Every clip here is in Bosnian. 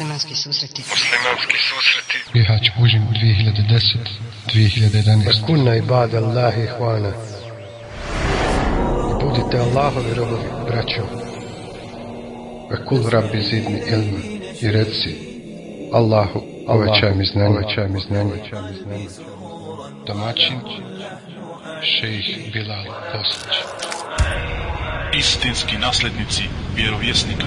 Muslimanski susreti. Muslimanski susreti. Bihać Bužim 2010-2011. Kunna ibad Allahi hvana. I budite Allahovi robovi, braćo. Ve kul rabbi zidni ilma. I reci Allahu, ovećaj mi znanje, ovećaj mi znanje. Domaćin šejih Bilal Bosnić. Istinski naslednici vjerovjesnika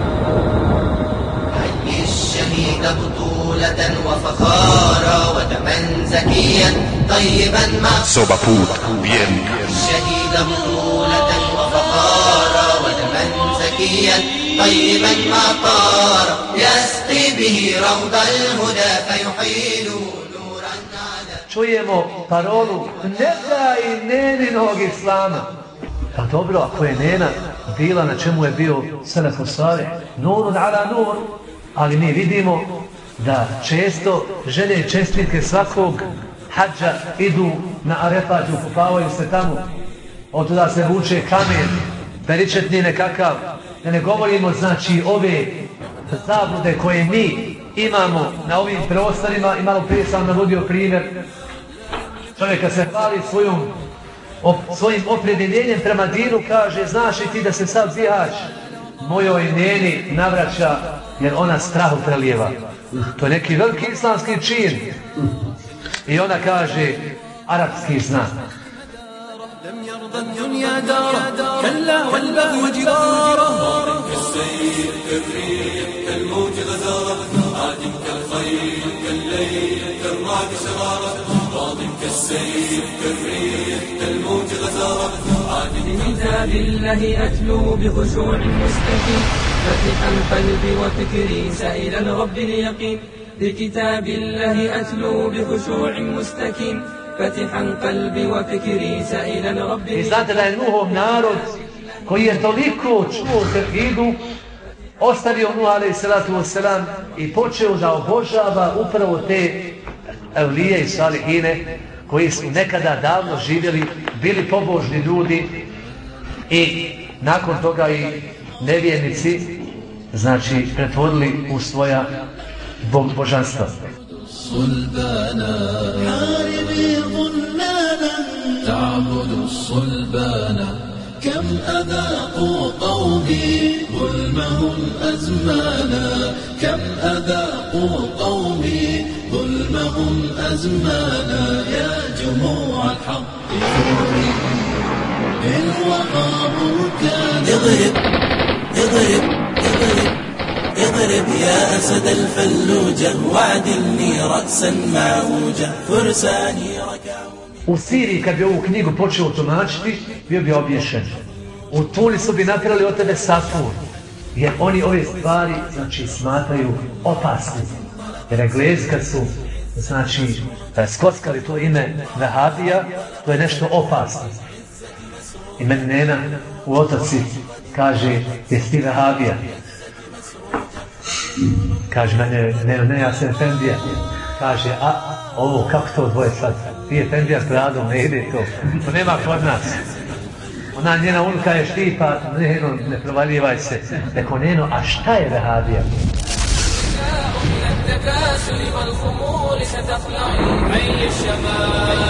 رأيت بطولة وفخارا وتمن زكيا طيبا ما سوبابوت بيان شهيد بطولة وفخارا ودمن زكيا طيبا ما طار. يسقي به روض الهدى فيحيل čujemo parolu ne daj neninog islama. Pa dobro, ako je nena bila na čemu je bio Salafu Salih, nurun ala nur, ali mi vidimo da često žene i čestitke svakog hađa idu na Arefat, ukupavaju se tamo, od tuda se vuče kamen, peričetni nekakav, da ne govorimo znači ove zablude koje mi imamo na ovim prostorima. I malo prije sam navodio primjer čovjeka se hvali svojom op, svojim opredjeljenjem prema dinu kaže znaš i ti da se sad bihač mojoj neni navraća jer ona strahu prelijeva to je neki veliki islamski čin i ona kaže arapski zna لم يرضى الدنيا داره كلا والبغي جداره كالسيل كالريح كالموج غزاره عادم كالخيل كالليل كالرعد شراره راض كالسيل كتاب الله أتلو بخشوع مستقيم فتحا قلبي وفكري سائلا رب اليقين بكتاب الله أتلو بخشوع مستقيم فتحا قلبي وفكري سائلا رب I znate da je Nuhov narod koji je toliko čuo tevhidu ostavio Nuh alaih salatu wasalam i počeo da obožava upravo te evlije i salihine koji su nekada davno živjeli, bili pobožni ljudi i nakon toga i nevjernici znači pretvorili u svoja bog, božanstva. صلبانا حاربي ظنانا تعبد الصلبانا كم أذاقوا قومي ظلمهم أزمانا كم أذاقوا قومي ظلمهم أزمانا يا جموع الحق ثوري إن وقع بركان اضرب اضرب اضرب اضرب يا أسد الفلوجة وعدلني رأسا معوجة فرساني ركعوا U Siriji kad bi ovu knjigu počeo tumačiti, bio bi obješen. U Tunisu bi napravili od tebe safur. Jer oni ove stvari, znači, smatraju opasni. Jer Englezi kad su, znači, eh, skockali to ime Vehabija, to je nešto opasno. I meni nena u otoci kaže, jesi ti Vehabija? Kaže mene, ne, ne, ja sam Efendija. Kaže, a, ovo, kako to dvoje sad? Ti Efendija s gradom, ne ide to. To nema kod nas. Ona njena unuka je štipa, ne, no, ne provaljivaj se. Rekao, Neno, a šta je Vehabija? من التكاسل والخمول ستخلعي حي الشباب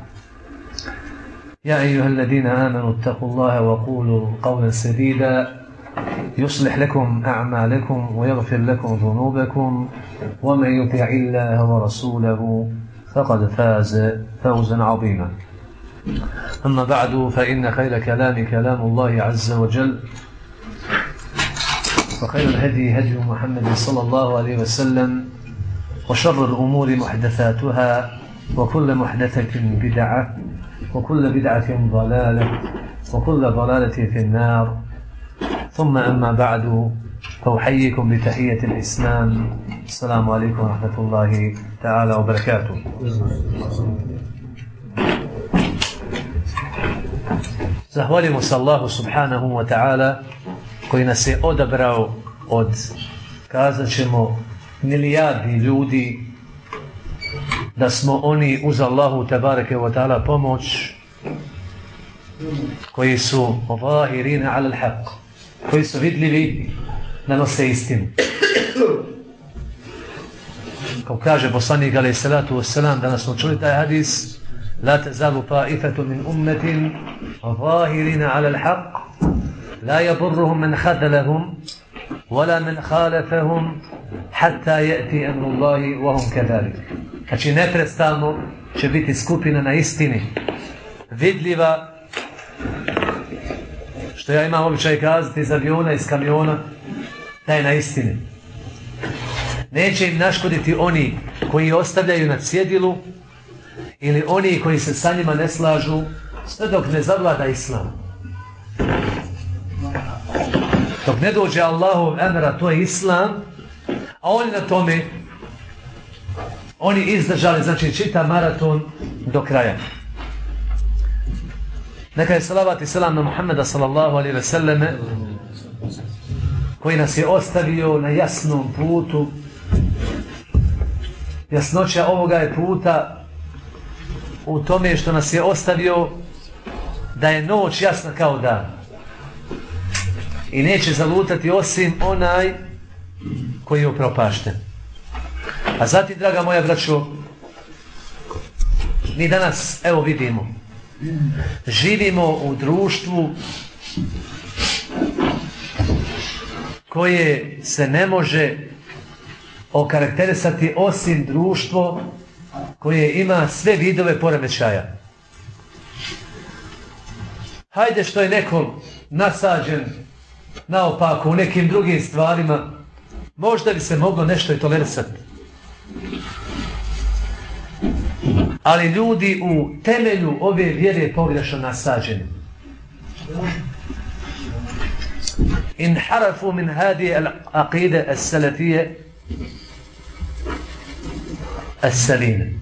يا أيها الذين آمنوا اتقوا الله وقولوا قولا سديدا يصلح لكم أعمالكم ويغفر لكم ذنوبكم ومن يطع الله ورسوله فقد فاز فوزا عظيما. أما بعد فإن خير كلام كلام الله عز وجل وخير الهدي هدي محمد صلى الله عليه وسلم وشر الأمور محدثاتها وكل محدثة بدعة وكل بدعة ضلالة وكل ضلالة في النار. ثم أما بعد فأحييكم بتحية الإسلام. السلام عليكم ورحمة الله تعالى وبركاته. Zahvalimo se Allahu subhanahu wa ta'ala koji nas je odabrao od, kazat ćemo, milijardi ljudi da smo oni uz Allahu tabareke wa ta'ala pomoć koji su vahirina ala l'haq koji su vidljivi da nose istinu. Kao kaže poslanik alaih salatu wasalam danas smo čuli taj hadis la tezalu ta'ifatu min ummetin vahirina ala l'haq la yaburruhum man khadalahum wala man khalafahum hatta yati amru Allahi wa hum kadhalik znači neprestalno će biti skupina na istini vidljiva što ja imam običaj kazati iz aviona, iz kamiona da je na istini. Neće im naškoditi oni koji ostavljaju na cjedilu ili oni koji se sa njima ne slažu sve dok ne zavlada islam. Dok ne dođe Allahov emra to je islam a oni na tome oni izdržali znači čita maraton do kraja. Neka je salavat i salam na Muhammeda sallallahu alaihi ve selleme koji nas je ostavio na jasnom putu. Jasnoća ovoga je puta u tome što nas je ostavio da je noć jasna kao dan. I neće zalutati osim onaj koji je upropašten a zatim draga moja braćo mi danas evo vidimo živimo u društvu koje se ne može okarakterisati osim društvo koje ima sve vidove poremećaja. Hajde što je nekom nasađen naopako u nekim drugim stvarima, možda bi se moglo nešto i tolerisati ali ljudi u temelju ove vjere pogrešno nasađeni. In harafu min hadi al-aqide as-salafije as-saline.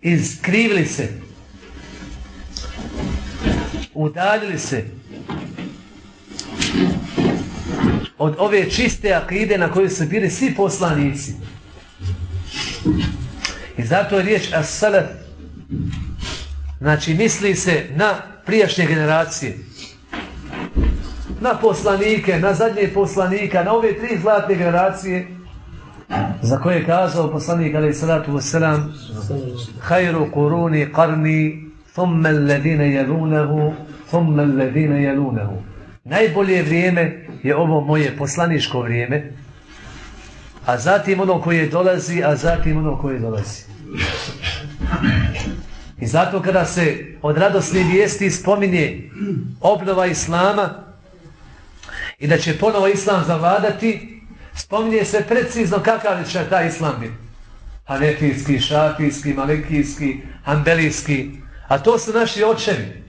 Izkrivili se, udaljili se od ove čiste akide na kojoj su bili svi poslanici zato je riječ as-salaf. Znači misli se na prijašnje generacije. Na poslanike, na zadnje poslanika, na ove tri zlatne generacije za koje je kazao poslanik alaih salatu wasalam hajru kuruni qarni thumma alladine jelunehu thumma alladine jelunehu najbolje vrijeme je ovo moje poslaniško vrijeme a zatim ono koje dolazi a zatim ono koje dolazi i zato kada se od radosne vijesti spominje obnova islama i da će ponovo islam zavladati, spominje se precizno kakav će taj islam biti. Hanefijski, šafijski, malikijski, ambelijski. A to su naši očevi.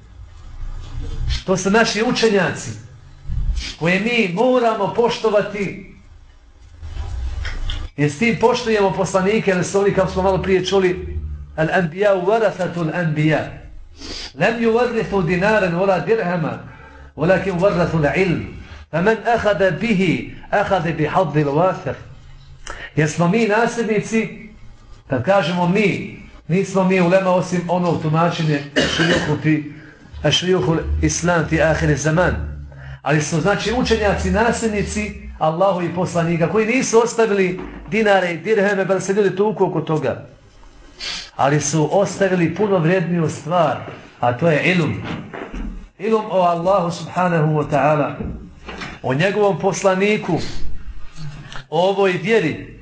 To su naši učenjaci koje mi moramo poštovati Jer s tim poštujemo poslanike, jer su oni, kao smo malo prije čuli, al-anbiya uvarathatu al-anbiya. Lem ju dinaran dinaren, vola dirhama, volakim varathu al-ilm. Faman ahada bihi, ahada bi haddi l-wathir. Jer smo mi nasljednici, kad kažemo mi, nismo mi ulema osim onog tumačenje šrijuhu ti, šrijuhu islam ti ahire zaman. Ali smo znači učenjaci, nasljednici, Allahu i poslanika, koji nisu ostavili dinare i dirheme, bar se ljudi tuku oko toga. Ali su ostavili puno vredniju stvar, a to je ilum. Ilum o Allahu subhanahu wa ta'ala, o njegovom poslaniku, o ovoj vjeri.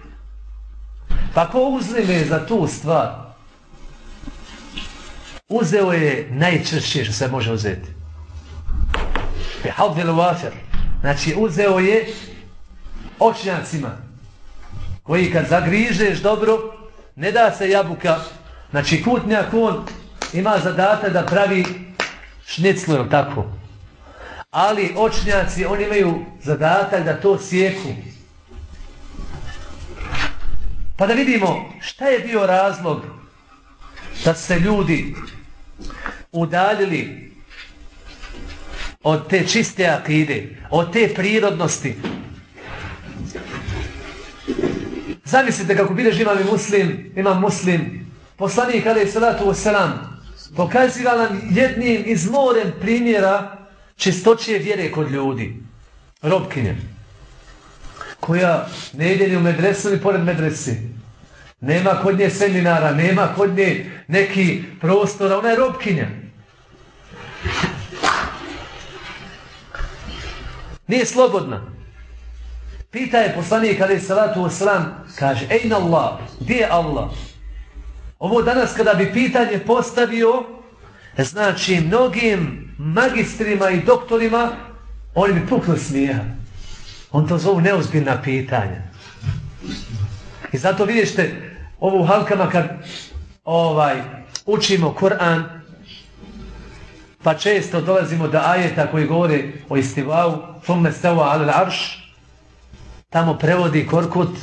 Pa ko uzme za tu stvar? Uzeo je najčešće što se može uzeti. Bi wafir. Znači uzeo je očnjacima koji kad zagrižeš dobro ne da se jabuka znači kutnjak on ima zadata da pravi šniclu ili tako? Ali očnjaci oni imaju zadatak da to sjeku pa da vidimo šta je bio razlog da se ljudi udaljili od te čiste akide, od te prirodnosti, Zamislite kako bilježi imam muslim, imam muslim, poslanik alaih salatu wasalam, pokaziva nam jednim iz morem primjera čistoće vjere kod ljudi. Robkinje, koja ne ide ni u medresu ni pored medresi. Nema kod nje seminara, nema kod nje neki prostora, ona je robkinja. Nije slobodna. Pita je poslanik alaih salatu wasalam, kaže, ejna Allah, gdje je Allah? Ovo danas kada bi pitanje postavio, znači mnogim magistrima i doktorima, oni bi pukli smijeha. On to zovu neozbiljna pitanja. I zato vidite ovo u halkama kad ovaj, učimo Kur'an, pa često dolazimo do ajeta koji govore o istivavu, thumme stava ala l'arš, tamo prevodi Korkut,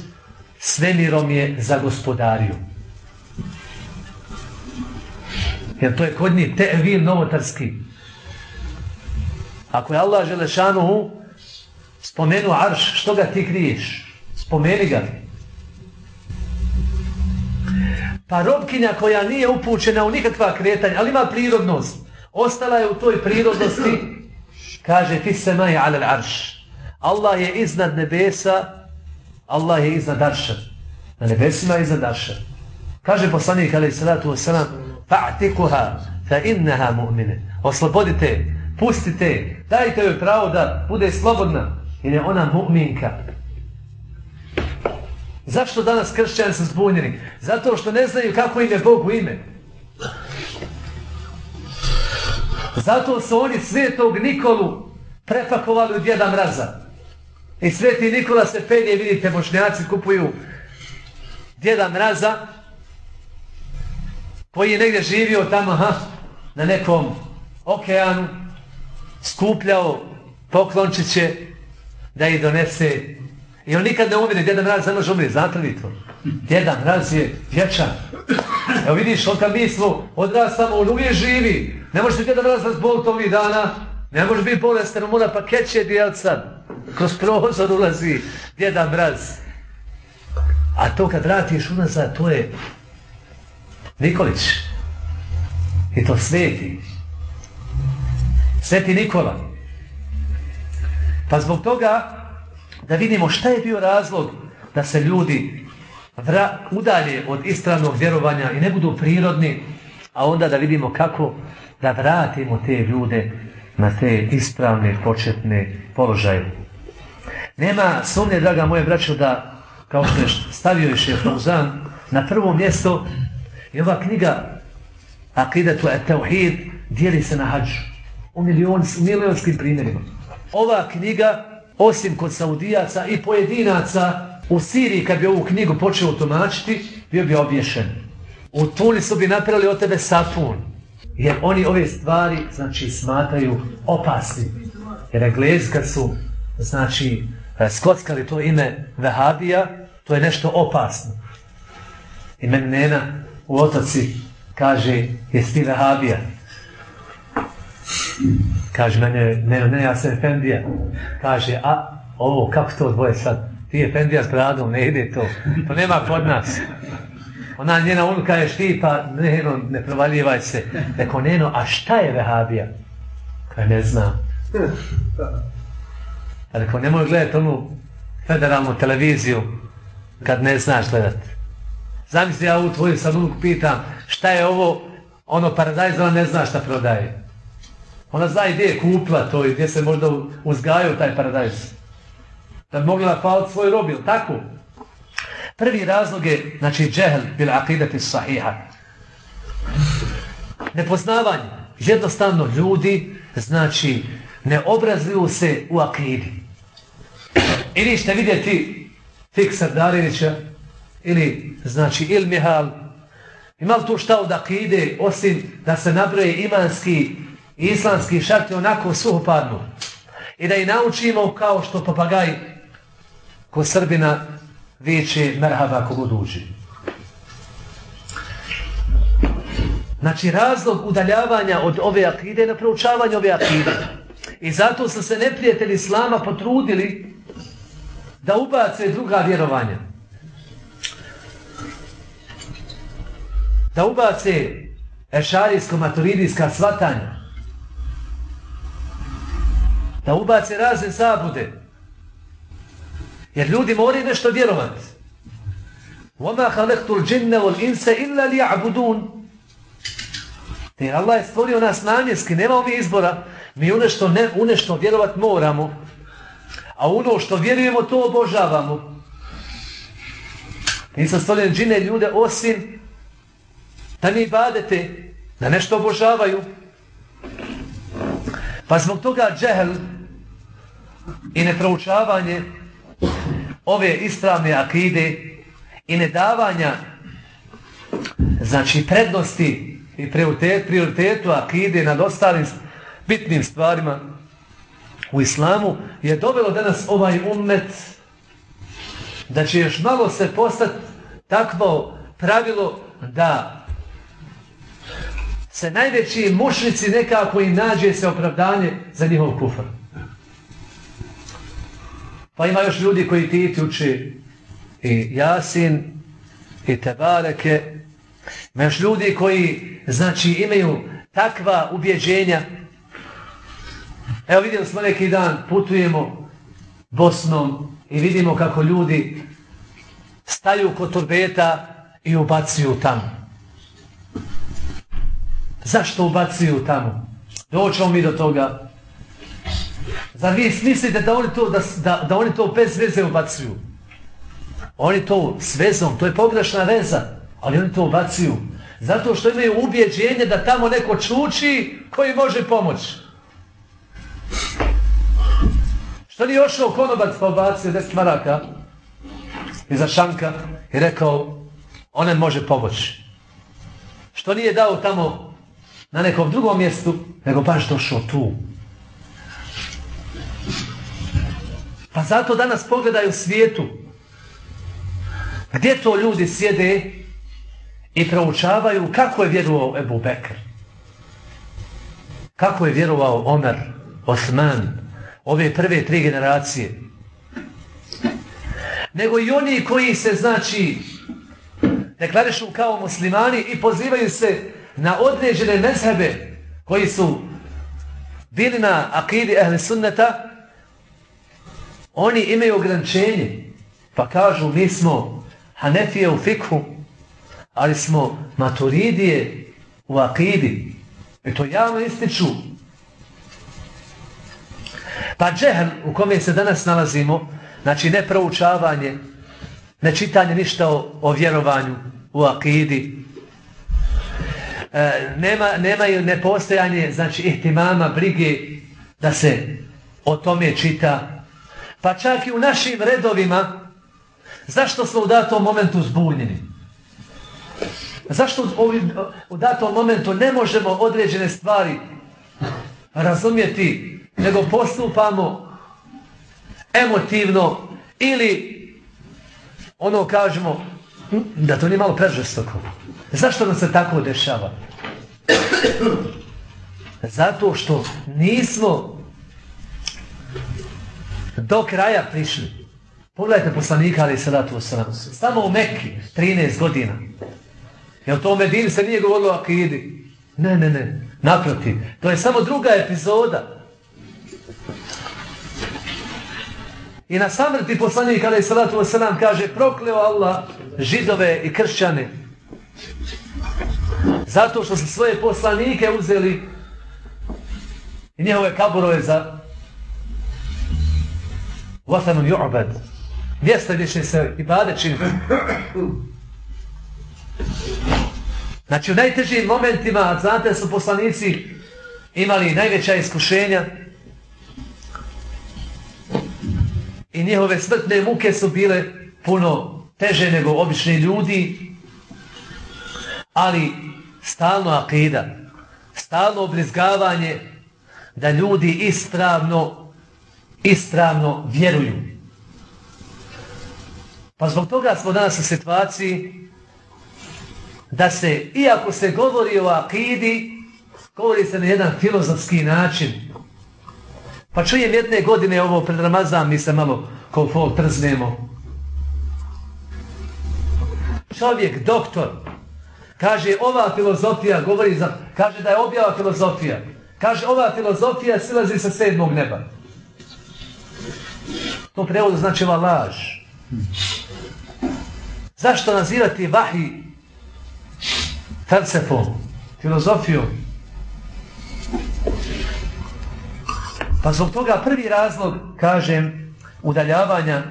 svemirom je za gospodariju. Jer to je kod njih tevil novotarski. Ako je Allah Želešanuhu spomenu arš, što ga ti kriješ? Spomeni ga. Pa robkinja koja nije upućena u nikakva kretanja, ali ima prirodnost, ostala je u toj prirodnosti, kaže ti se maje alel arš. Allah je iznad nebesa, Allah je iznad arša. Na nebesima je iznad arša. Kaže poslanik alaih salatu wasalam, fa'tikuha fa innaha mu'mine. Oslobodite, pustite, dajte joj pravo da bude slobodna, jer je ona mu'minka. Zašto danas kršćani su zbunjeni? Zato što ne znaju kako im je Bogu ime. Zato su oni svetog Nikolu prepakovali u djeda mraza. I sveti Nikola se penje, vidite, bošnjaci kupuju djeda mraza, koji je negdje živio tamo, ha, na nekom okeanu, skupljao poklončiće da ih donese. I on nikad ne umire, djeda mraz ne može umire, znate li to? Djeda mraz je vječan. Evo vidiš, on kad mi smo odrastamo, on uvijek živi. Ne možete djeda mraz razboliti ovih dana, ne može biti bolestan, mora pa keće dijel sad kroz prozor ulazi djeda mraz. A to kad vratiš unazad, to je Nikolić. I to sveti. Sveti Nikola. Pa zbog toga da vidimo šta je bio razlog da se ljudi vra, udalje od istranog vjerovanja i ne budu prirodni, a onda da vidimo kako da vratimo te ljude na te ispravne početne položaje. Nema sumnje, draga moje braćo, da, kao što je stavio je šef Rozan na prvo mjesto je ova knjiga Akidetu et Tauhid dijeli se na hađu. U, milion, u milionskim primjerima. Ova knjiga, osim kod Saudijaca i pojedinaca u Siriji, kad bi ovu knjigu počeo tumačiti, bio bi obješen. U Tunisu bi napravili od tebe safun. Jer oni ove stvari, znači, smataju opasni. Jer Englezi kad su, znači, e, skockali to ime Vehabija, to je nešto opasno. I meni nena u otoci kaže, jesi ti vehabija? Kaže, mene, ne, ne, ja sam Efendija. Kaže, a ovo, kako to dvoje sad? Ti Efendija s bradom, ne ide to. To nema kod nas. Ona njena unuka je štipa, pa ne, ne provaljivaj se. Rekao, neno, a šta je vehabija? Kaj ne znam. A rekao, nemoj gledati onu federalnu televiziju kad ne znaš gledat. Zamisli ja u tvoju sad unuku pitam, šta je ovo, ono paradajz, ona ne zna šta prodaje. Ona zna i gdje je kupla to i gdje se možda uzgaju taj paradajz. Da bi mogla napaliti svoj rob, tako? Prvi razlog je, znači, džehl bil akidati sahiha. Nepoznavanje. Jednostavno ljudi, znači, ne obrazuju se u akidi. Ili ćete vidjeti Fik Sardarevića ili, znači, Il Mihal. Ima li tu šta od akide, osim da se nabroje imanski i islamski šarti onako suhopadnu. I da i naučimo kao što papagaj ko Srbina viče merhaba kogu uđe. Znači razlog udaljavanja od ove akide je na proučavanje ove akide. I zato su se neprijatelji Islama potrudili da ubace druga vjerovanja. Da ubace ešarijsko-maturidijska svatanja. Da ubace razne zabude. Jer ljudi moraju nešto vjerovati. وَمَا خَلَقْتُ الْجِنَّ وَالْإِنْسَ إِلَّا لِيَعْبُدُونَ Jer Allah je stvorio nas namjenski, nemamo mi izbora. Mi u nešto, ne, u nešto vjerovat moramo. A ono što vjerujemo, to obožavamo. Nisam stvorio džine ljude osim da mi badete, da nešto obožavaju. Pa zbog toga džehl i neproučavanje ove ispravne akide i nedavanja znači prednosti i prioritet, prioritetu akide nad ostalim bitnim stvarima u islamu je dovelo danas ovaj ummet da će još malo se postati takvo pravilo da se najveći mušnici nekako i nađe se opravdanje za njihov kufr. Pa ima još ljudi koji ti uči i Jasin i Tebareke. Ima još ljudi koji znači imaju takva ubjeđenja. Evo vidjeli smo neki dan, putujemo Bosnom i vidimo kako ljudi staju kod torbeta i ubacuju tamo. Zašto ubacuju tamo? Doćemo mi do toga. Zar vi mislite da oni to, da, da, da oni to bez veze ubacuju? Oni to s vezom, to je pogrešna veza, ali oni to ubacuju. Zato što imaju ubjeđenje da tamo neko čuči koji može pomoći. Što nije ošao konobac pa ubacio 10 maraka iza šanka i rekao onen može pomoći. Što nije dao tamo na nekom drugom mjestu, nego baš došao tu. Pa zato danas pogledaju svijetu. Pa gdje to ljudi sjede i proučavaju kako je vjerovao Ebu Bekr? Kako je vjerovao Omer, Osman, ove prve tri generacije? Nego i oni koji se, znači, deklarišu kao muslimani i pozivaju se na određene mezhebe koji su bili na akidi ehli sunneta, Oni imaju ograničenje. Pa kažu, mi smo Hanefije u fikhu, ali smo maturidije u akidi. I to javno ističu. Pa džehl u kome se danas nalazimo, znači ne proučavanje, ne čitanje ništa o, o vjerovanju u akidi, e, nema, nemaju nepostojanje, znači ihtimama, brige da se o tome čita, pa čak i u našim redovima, zašto smo u datom momentu zbunjeni? Zašto u datom momentu ne možemo određene stvari razumjeti, nego postupamo emotivno ili ono kažemo da to nije malo prežestoko. Zašto nam se tako dešava? Zato što nismo do kraja prišli. Pogledajte poslanika, ali salatu wasalam. Samo u Mekki, 13 godina. Jel to u Medini se nije govorilo o akidi? Ne, ne, ne. Naprotiv. To je samo druga epizoda. I na samrti poslanika, ali salatu wasalam, kaže prokleo Allah židove i kršćane. Zato što su svoje poslanike uzeli i njehove kaburove za vatanun ju'bad. Mjesta gdje će se i bade činiti. Znači u najtežijim momentima, znate su poslanici imali najveća iskušenja i njihove smrtne muke su bile puno teže nego obični ljudi, ali stalno akida, stalno obrizgavanje da ljudi ispravno, ispravno vjeruju. Pa zbog toga smo danas u situaciji da se, iako se govori o akidi, govori se na jedan filozofski način. Pa čujem jedne godine ovo pred Ramazan, mi se malo kao fol trznemo. Čovjek, doktor, kaže ova filozofija, govori za, kaže da je objava filozofija. Kaže ova filozofija silazi sa sedmog neba. To prevodu znači ova laž. Zašto nazivati vahi falsefom, filozofijom? Pa zbog toga prvi razlog, kažem, udaljavanja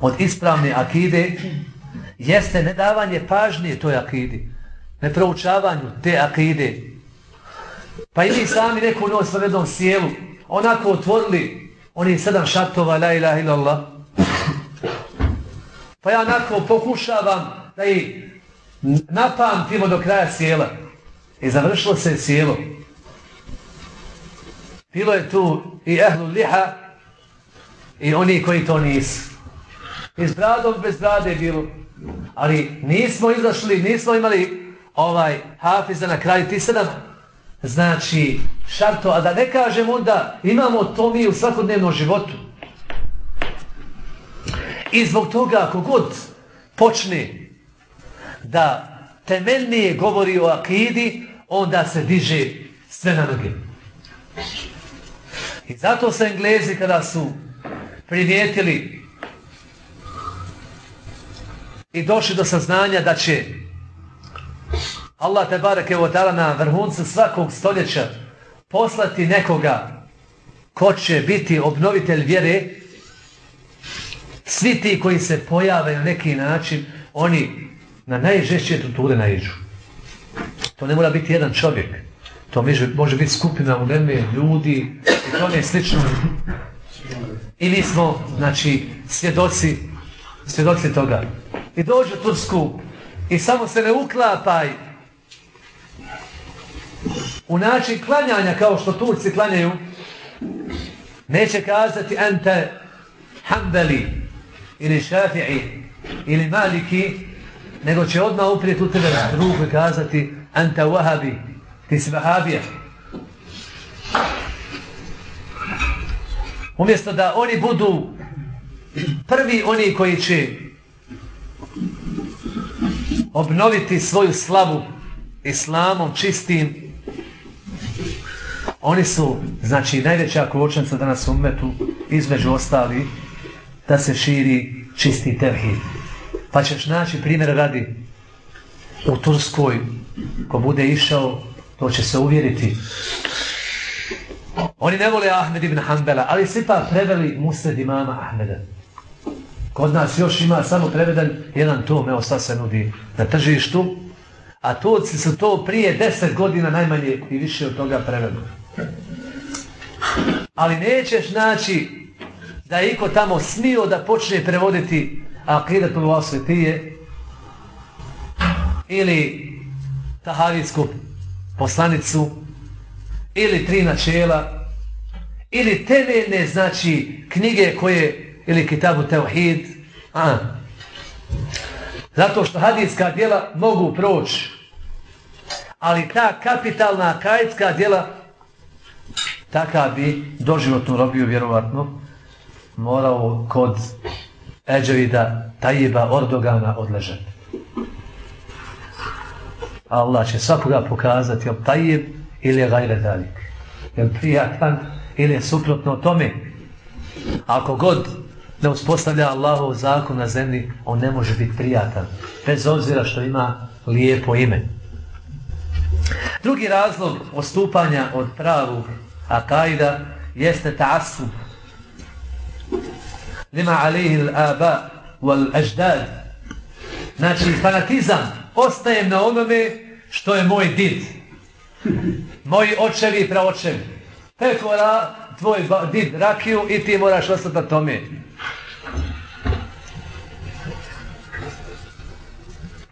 od ispravne akide jeste nedavanje pažnje toj akidi, neproučavanju te akide. Pa i mi sami neku noć sa sjelu, onako otvorili oni sedam šatova, la ilaha illallah, Pa ja nakon pokušavam da ih napamtimo do kraja sjela. I završilo se sjelo. Bilo je tu i ehlu liha i oni koji to nisu. I s bradom bez brade bilo. Ali nismo izašli, nismo imali ovaj hafiza na kraju ti sedam. Znači, šarto, a da ne kažem onda, imamo to mi u svakodnevnom životu. I zbog toga, ako god počne da temeljnije govori o akidi, onda se diže sve na noge. I zato se Englezi kada su primijetili i došli do saznanja da će Allah te bareke u na vrhuncu svakog stoljeća poslati nekoga ko će biti obnovitelj vjere, svi ti koji se pojave na neki način, oni na najžešće tuture naiđu. To ne mora biti jedan čovjek. To može biti skupina u neme ljudi i to je slično. I mi smo, znači, svjedoci, svjedoci toga. I dođu u Tursku i samo se ne uklapaj u način klanjanja kao što Turci klanjaju, neće kazati ente hambeli, ili šafi'i ili maliki, nego će odmah uprijeti u tebe ruku i kazati anta wahabi, ti si vahabija. Umjesto da oni budu prvi oni koji će obnoviti svoju slavu islamom čistim, oni su, znači, najveća kočenca danas u umetu, između ostali, da se širi čisti tevhid. Pa ćeš naći primjer radi u Turskoj, ko bude išao, to će se uvjeriti. Oni ne vole Ahmed ibn Hanbala, ali svi pa preveli Musred imama Ahmeda. Kod nas još ima samo preveden jedan tom, evo sad se nudi na tržištu, a Turci su to prije deset godina najmanje i više od toga preveli. Ali nećeš naći da je iko tamo smio da počne prevoditi akidatul vasvetije ili tahavijsku poslanicu ili tri načela ili temeljne znači knjige koje ili kitabu tevhid a Zato što hadijska djela mogu proći. Ali ta kapitalna kajetska djela takav bi doživotnu robiju vjerovatno morao kod Eđevida Tajiba Ordogana odležati. Allah će svakoga pokazati je Tajib ili je gajle dalik. Je prijatan ili je suprotno tome. Ako god ne uspostavlja Allahov zakon na zemlji, on ne može biti prijatan. Bez obzira što ima lijepo ime. Drugi razlog ostupanja od pravog akajda jeste ta'asub. Lima alihi l'aba wal ajdad. Znači, fanatizam. Ostajem na onome što je moj did. Moji očevi i praočevi. Peko ra, tvoj did rakiju i ti moraš ostati na tome.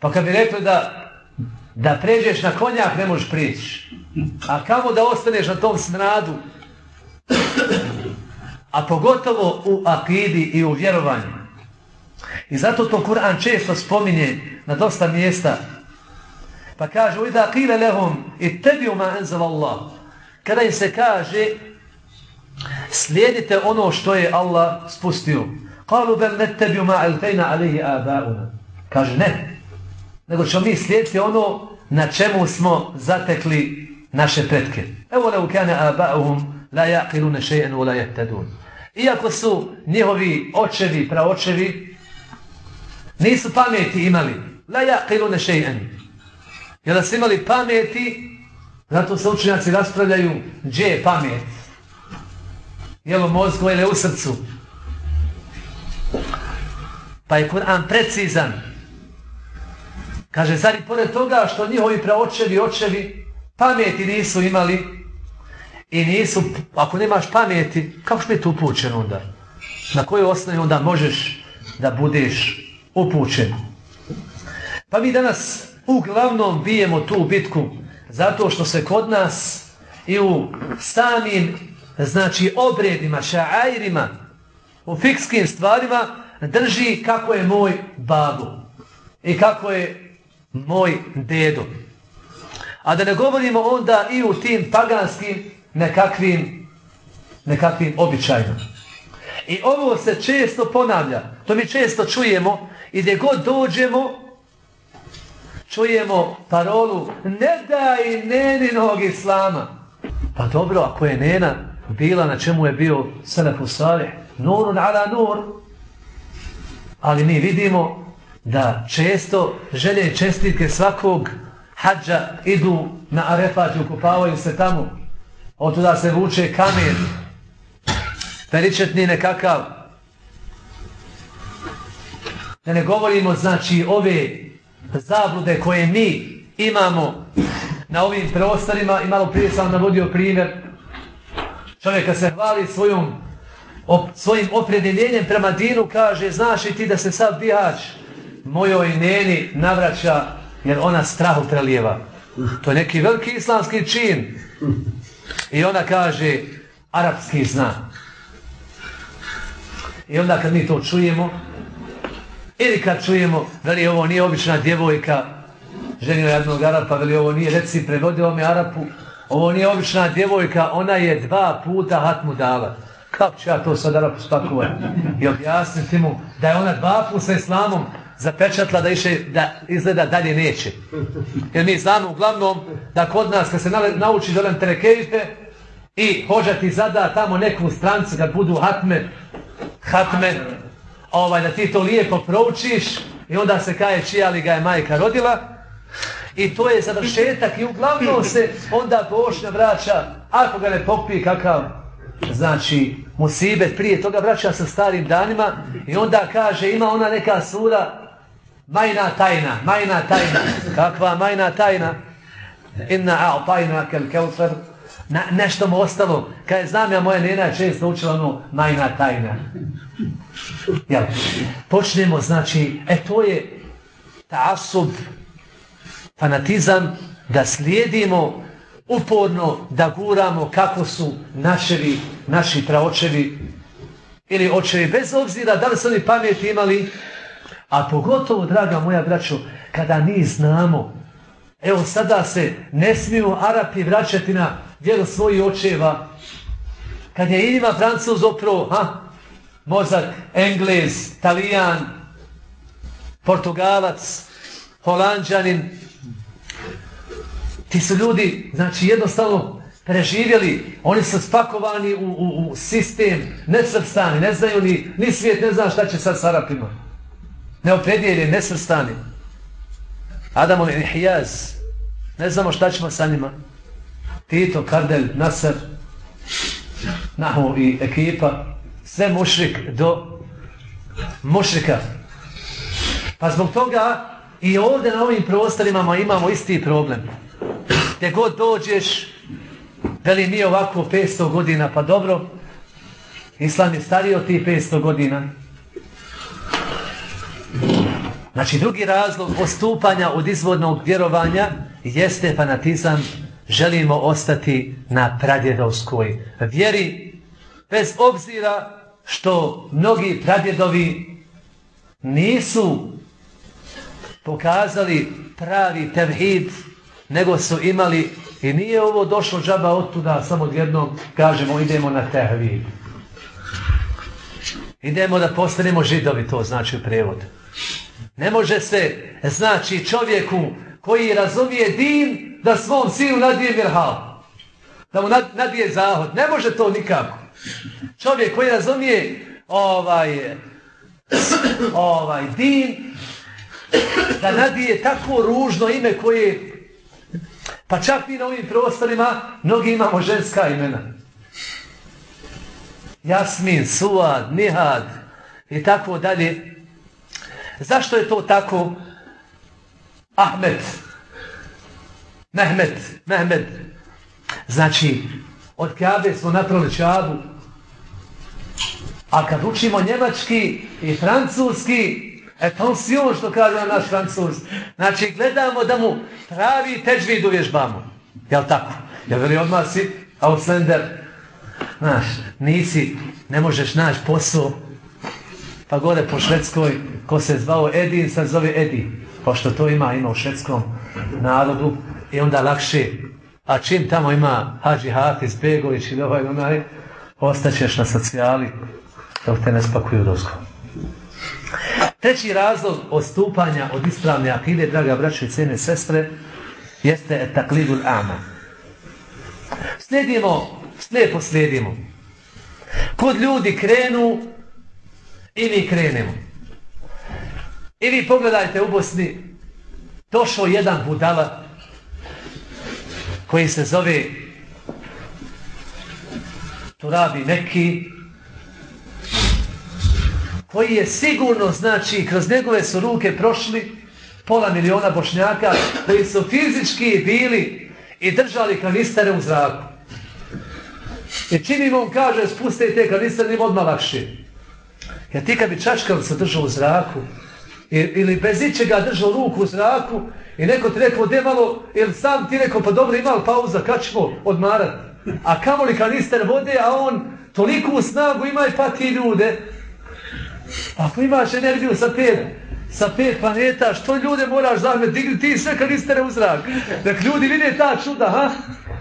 Pa kad bi rekli da da pređeš na konjak ne možeš prići. A kamo da ostaneš na tom smradu? A pogotovo u akidi i u vjerovanju. I zato to Kur'an često spominje na dosta mjesta. Pa kaže, uida kile lehum i tebi uma enzal Allah. Kada im se kaže, slijedite ono što je Allah spustio. Kalu bel ne tebi uma elfejna alihi abauna. Kaže, ne. Nego ćemo mi slijediti ono na čemu smo zatekli naše pretke. Evo le ukane abauhum la yaqiluna shay'an wa la yahtadun. Iako su njihovi očevi, praočevi nisu pameti imali. La yaqiluna shay'an. Jer da su imali pameti, zato se učenjaci raspravljaju gdje je pamet. Je li mozgu ili u srcu? Pa je Kur'an precizan Kaže, zar i pored toga što njihovi praočevi, očevi, pameti nisu imali i nisu, ako nemaš pameti, kako što biti upućen onda? Na kojoj osnovi onda možeš da budeš upućen? Pa mi danas uglavnom bijemo tu bitku zato što se kod nas i u samim znači obredima, šaajrima, u fikskim stvarima drži kako je moj babo i kako je moj dedo. A da ne govorimo onda i u tim paganskim nekakvim, nekakvim običajima. I ovo se često ponavlja. To mi često čujemo i gdje god dođemo, čujemo parolu ne daj neninog islama. Pa dobro, ako je nena bila na čemu je bio Selefu Salih, nurun ala nur, ali mi vidimo da često želje i čestitke svakog hađa idu na arefat i ukupavaju se tamo. Od tuda se vuče kamen, peričetni nekakav. Da ne govorimo, znači, ove zablude koje mi imamo na ovim prostorima i malo prije sam navodio primjer čovjeka se hvali svojom op, svojim opredeljenjem prema dinu kaže znaš i ti da se sad bihać mojoj neni navraća jer ona strahu prelijeva. To je neki veliki islamski čin. I ona kaže, arapski zna. I onda kad mi to čujemo, ili kad čujemo, veli ovo nije obična djevojka, ženio jednog Arapa, veli ovo nije, reci, prevodio mi Arapu, ovo nije obična djevojka, ona je dva puta hatmu dala. Kako ću ja to sad Arapu spakovati? I objasniti mu da je ona dva puta sa islamom zapečatla da iše da izgleda dalje neće. Jer mi znamo uglavnom da kod nas kad se nauči zelen terekejte i hođa ti zada tamo neku strancu kad budu hatme, hatme, ovaj, da ti to lijepo proučiš i onda se kaje čija li ga je majka rodila i to je završetak i uglavnom se onda bošnja vraća ako ga ne popije kakav znači musibet prije toga vraća sa starim danima i onda kaže ima ona neka sura Majna tajna, majna tajna. Kakva majna tajna? Inna a'tajna kel kelfer. Na, nešto mu ostalo. Kaj znam ja, moja nena je često učila ono majna tajna. Jel? Počnemo, znači, e to je tasub, fanatizam, da slijedimo uporno, da guramo kako su naševi, naši praočevi ili očevi, bez obzira da li su oni pameti imali A pogotovo, draga moja braćo, kada mi znamo, evo sada se ne smiju Arapi vraćati na vjeru svojih očeva, kad je ima Francuz opro, ha, mozak, Englez, Talijan, Portugalac, Holandžanin, ti su ljudi, znači jednostavno preživjeli, oni su spakovani u, u, u sistem, nesrstani, ne znaju ni, ni svijet, ne zna šta će sad s Arapima. Neopredijeli, nesrstani. Adamo i Hijaz, ne znamo šta ćemo sa njima. Tito, Kardel, Nasser, Nahu i ekipa, sve mušrik do mušrika. Pa zbog toga i ovdje na ovim prostorima imamo isti problem. Gdje god dođeš, veli mi ovako 500 godina, pa dobro, Islam je stariji od tih 500 godina. Znači drugi razlog postupanja od izvodnog vjerovanja jeste fanatizam. Želimo ostati na pradjedovskoj vjeri bez obzira što mnogi pradjedovi nisu pokazali pravi tevhid nego su imali i nije ovo došlo džaba od samo odjednom kažemo idemo na tevhid. Idemo da postanemo židovi to znači u prevodu ne može se znači čovjeku koji razumije din da svom sinu nadije mirhal. Da mu nadije zahod. Ne može to nikako. Čovjek koji razumije ovaj, ovaj din, da nadije tako ružno ime koje, pa čak i na ovim prostorima, mnogi imamo ženska imena. Jasmin, Suad, Nihad i tako dalje. Zašto je to tako? Ahmed, Mehmed, Mehmed. Znači, od Kabe smo napravili čabu. A kad učimo njemački i francuski, e, pa attention što kaže naš francuz, znači gledamo da mu pravi teđvid uvježbamo. Jel tako? Jel veli odmah si Outlander? Znaš, nisi, ne možeš naći posao. Pa gore po švedskoj, ko se zvao Edin, sad zove Edi. Pošto to ima, ima u švedskom narodu, i onda lakše. A čim tamo ima Hadži Hafiz, Begović ili ovaj onaj, ostaćeš na socijali dok te ne spakuju dozgo. Treći razlog odstupanja od ispravne akide, draga braćo i cene sestre, jeste taklidul ama. Slijedimo, slijepo slijedimo. Kod ljudi krenu i mi krenemo. I vi pogledajte u Bosni, došao jedan budala, koji se zove Turabi Meki, koji je sigurno, znači, kroz njegove su ruke prošli pola miliona bošnjaka koji su fizički bili i držali kanistere u zraku. I čim im on kaže, spustite te kanistere, im odmah lakše. Ja ti kad bi čačkal se držao u zraku, ili bez ičega držao ruku u zraku, I neko ti rekao, gdje malo, ili sam ti rekao, pa dobro, imao pauza, kad ćemo odmarat? A kamoli kanister vode, a on toliko snagu ima i pati ljude. Ako imaš energiju sa pet, sa pet planeta, što ljude moraš zahmet, digni ti sve kanistere u zrak. Dakle, ljudi vide ta čuda, ha?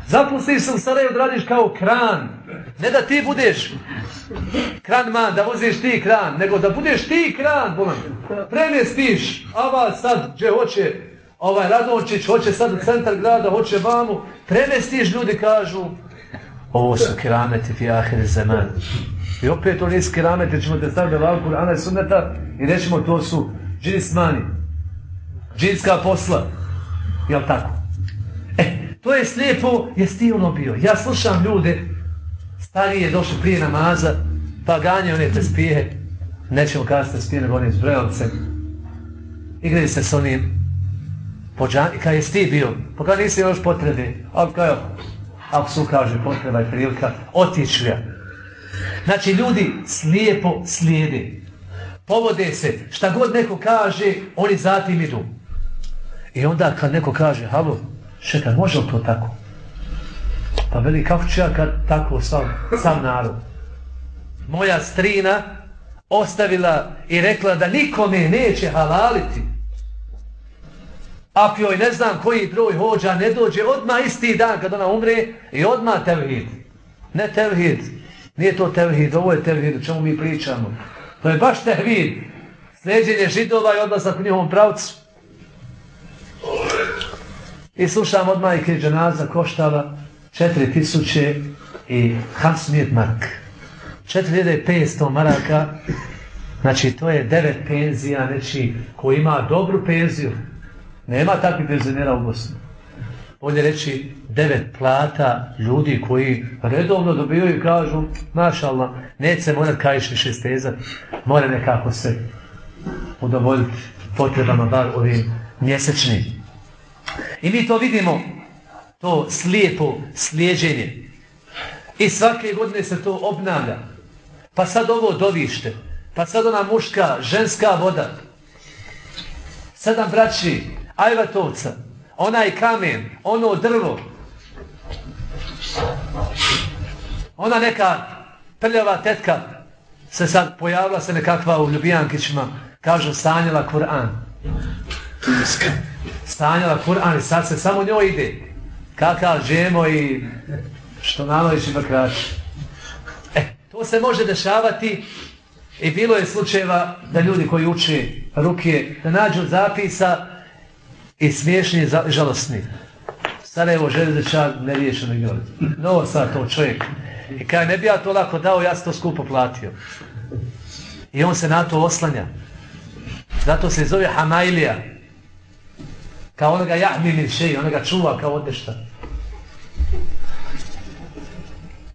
Zapustiš se u Sarajevo, radiš kao kran. Ne da ti budeš kran man, da voziš ti kran, nego da budeš ti kran, bolan. Premestiš, a vas sad, gdje hoće, ovaj Radončić hoće sad u centar grada, hoće vamu, premestiš ljudi kažu, ovo su kerameti fi ahir zeman. I opet oni iz kerameti, ćemo te staviti u Kur'ana i sunneta i rećemo to su džinismani, džinska posla. Jel tako? E, to je slijepo, je ono bio. Ja slušam ljude, starije došli prije namaza, pa ganje one te spijehe, nećemo kazati te spijehe, nego onim zbrojavcem, Igraju se s onim Pođan, kad je ti bio, pa kad nisi još potrebe, ali kao, ako su kaže potreba i prilika, otiću ja. Znači, ljudi slijepo slijede. Povode se, šta god neko kaže, oni zatim idu. I onda kad neko kaže, halo, Čekaj, može li to tako? Pa veli, kako ću ja kad tako sam, sam narod? Moja strina, ostavila i rekla da nikome neće halaliti. A joj ne znam koji broj hođa ne dođe, odma isti dan kad ona umre i odma tevhid. Ne tevhid. Nije to tevhid, ovo je tevhid, o čemu mi pričamo. To je baš tevhid. Sleđenje židova i odlazak u njihovom pravcu. I slušam od majke dženaza koštala 4000 i Hansmijet mark. 4500 maraka, znači to je devet penzija, neči, ko ima dobru penziju. Nema takvih penzionera u Bosni. Bolje reći devet plata ljudi koji redovno dobijaju i kažu, mašallah, neće se morat kajiš više steza, mora nekako se udovoljiti potrebama bar ovim mjesečnim. I mi to vidimo, to slijepo slijeđenje. I svake godine se to obnavlja. Pa sad ovo dovište, pa sad ona muška, ženska voda. Sedam braći, ajvatovca, onaj kamen, ono drvo. Ona neka prljava tetka se sad pojavila se nekakva u Ljubijankićima, kažu sanjala Kur'an. Sanjala Kur'an i sad se samo njoj ide. Kakav žemo i što nalovići bakrači. E, to se može dešavati i bilo je slučajeva da ljudi koji uče ruke, da nađu zapisa i smiješni i žalostni. Sarajevo železničar neriješeno igrali. No, sad to čovjek. I kada ne bi ja to lako dao, ja sam to skupo platio. I on se na to oslanja. Zato se zove Hamailija. Kao onoga jahmini šeji, onoga čuva kao odnešta.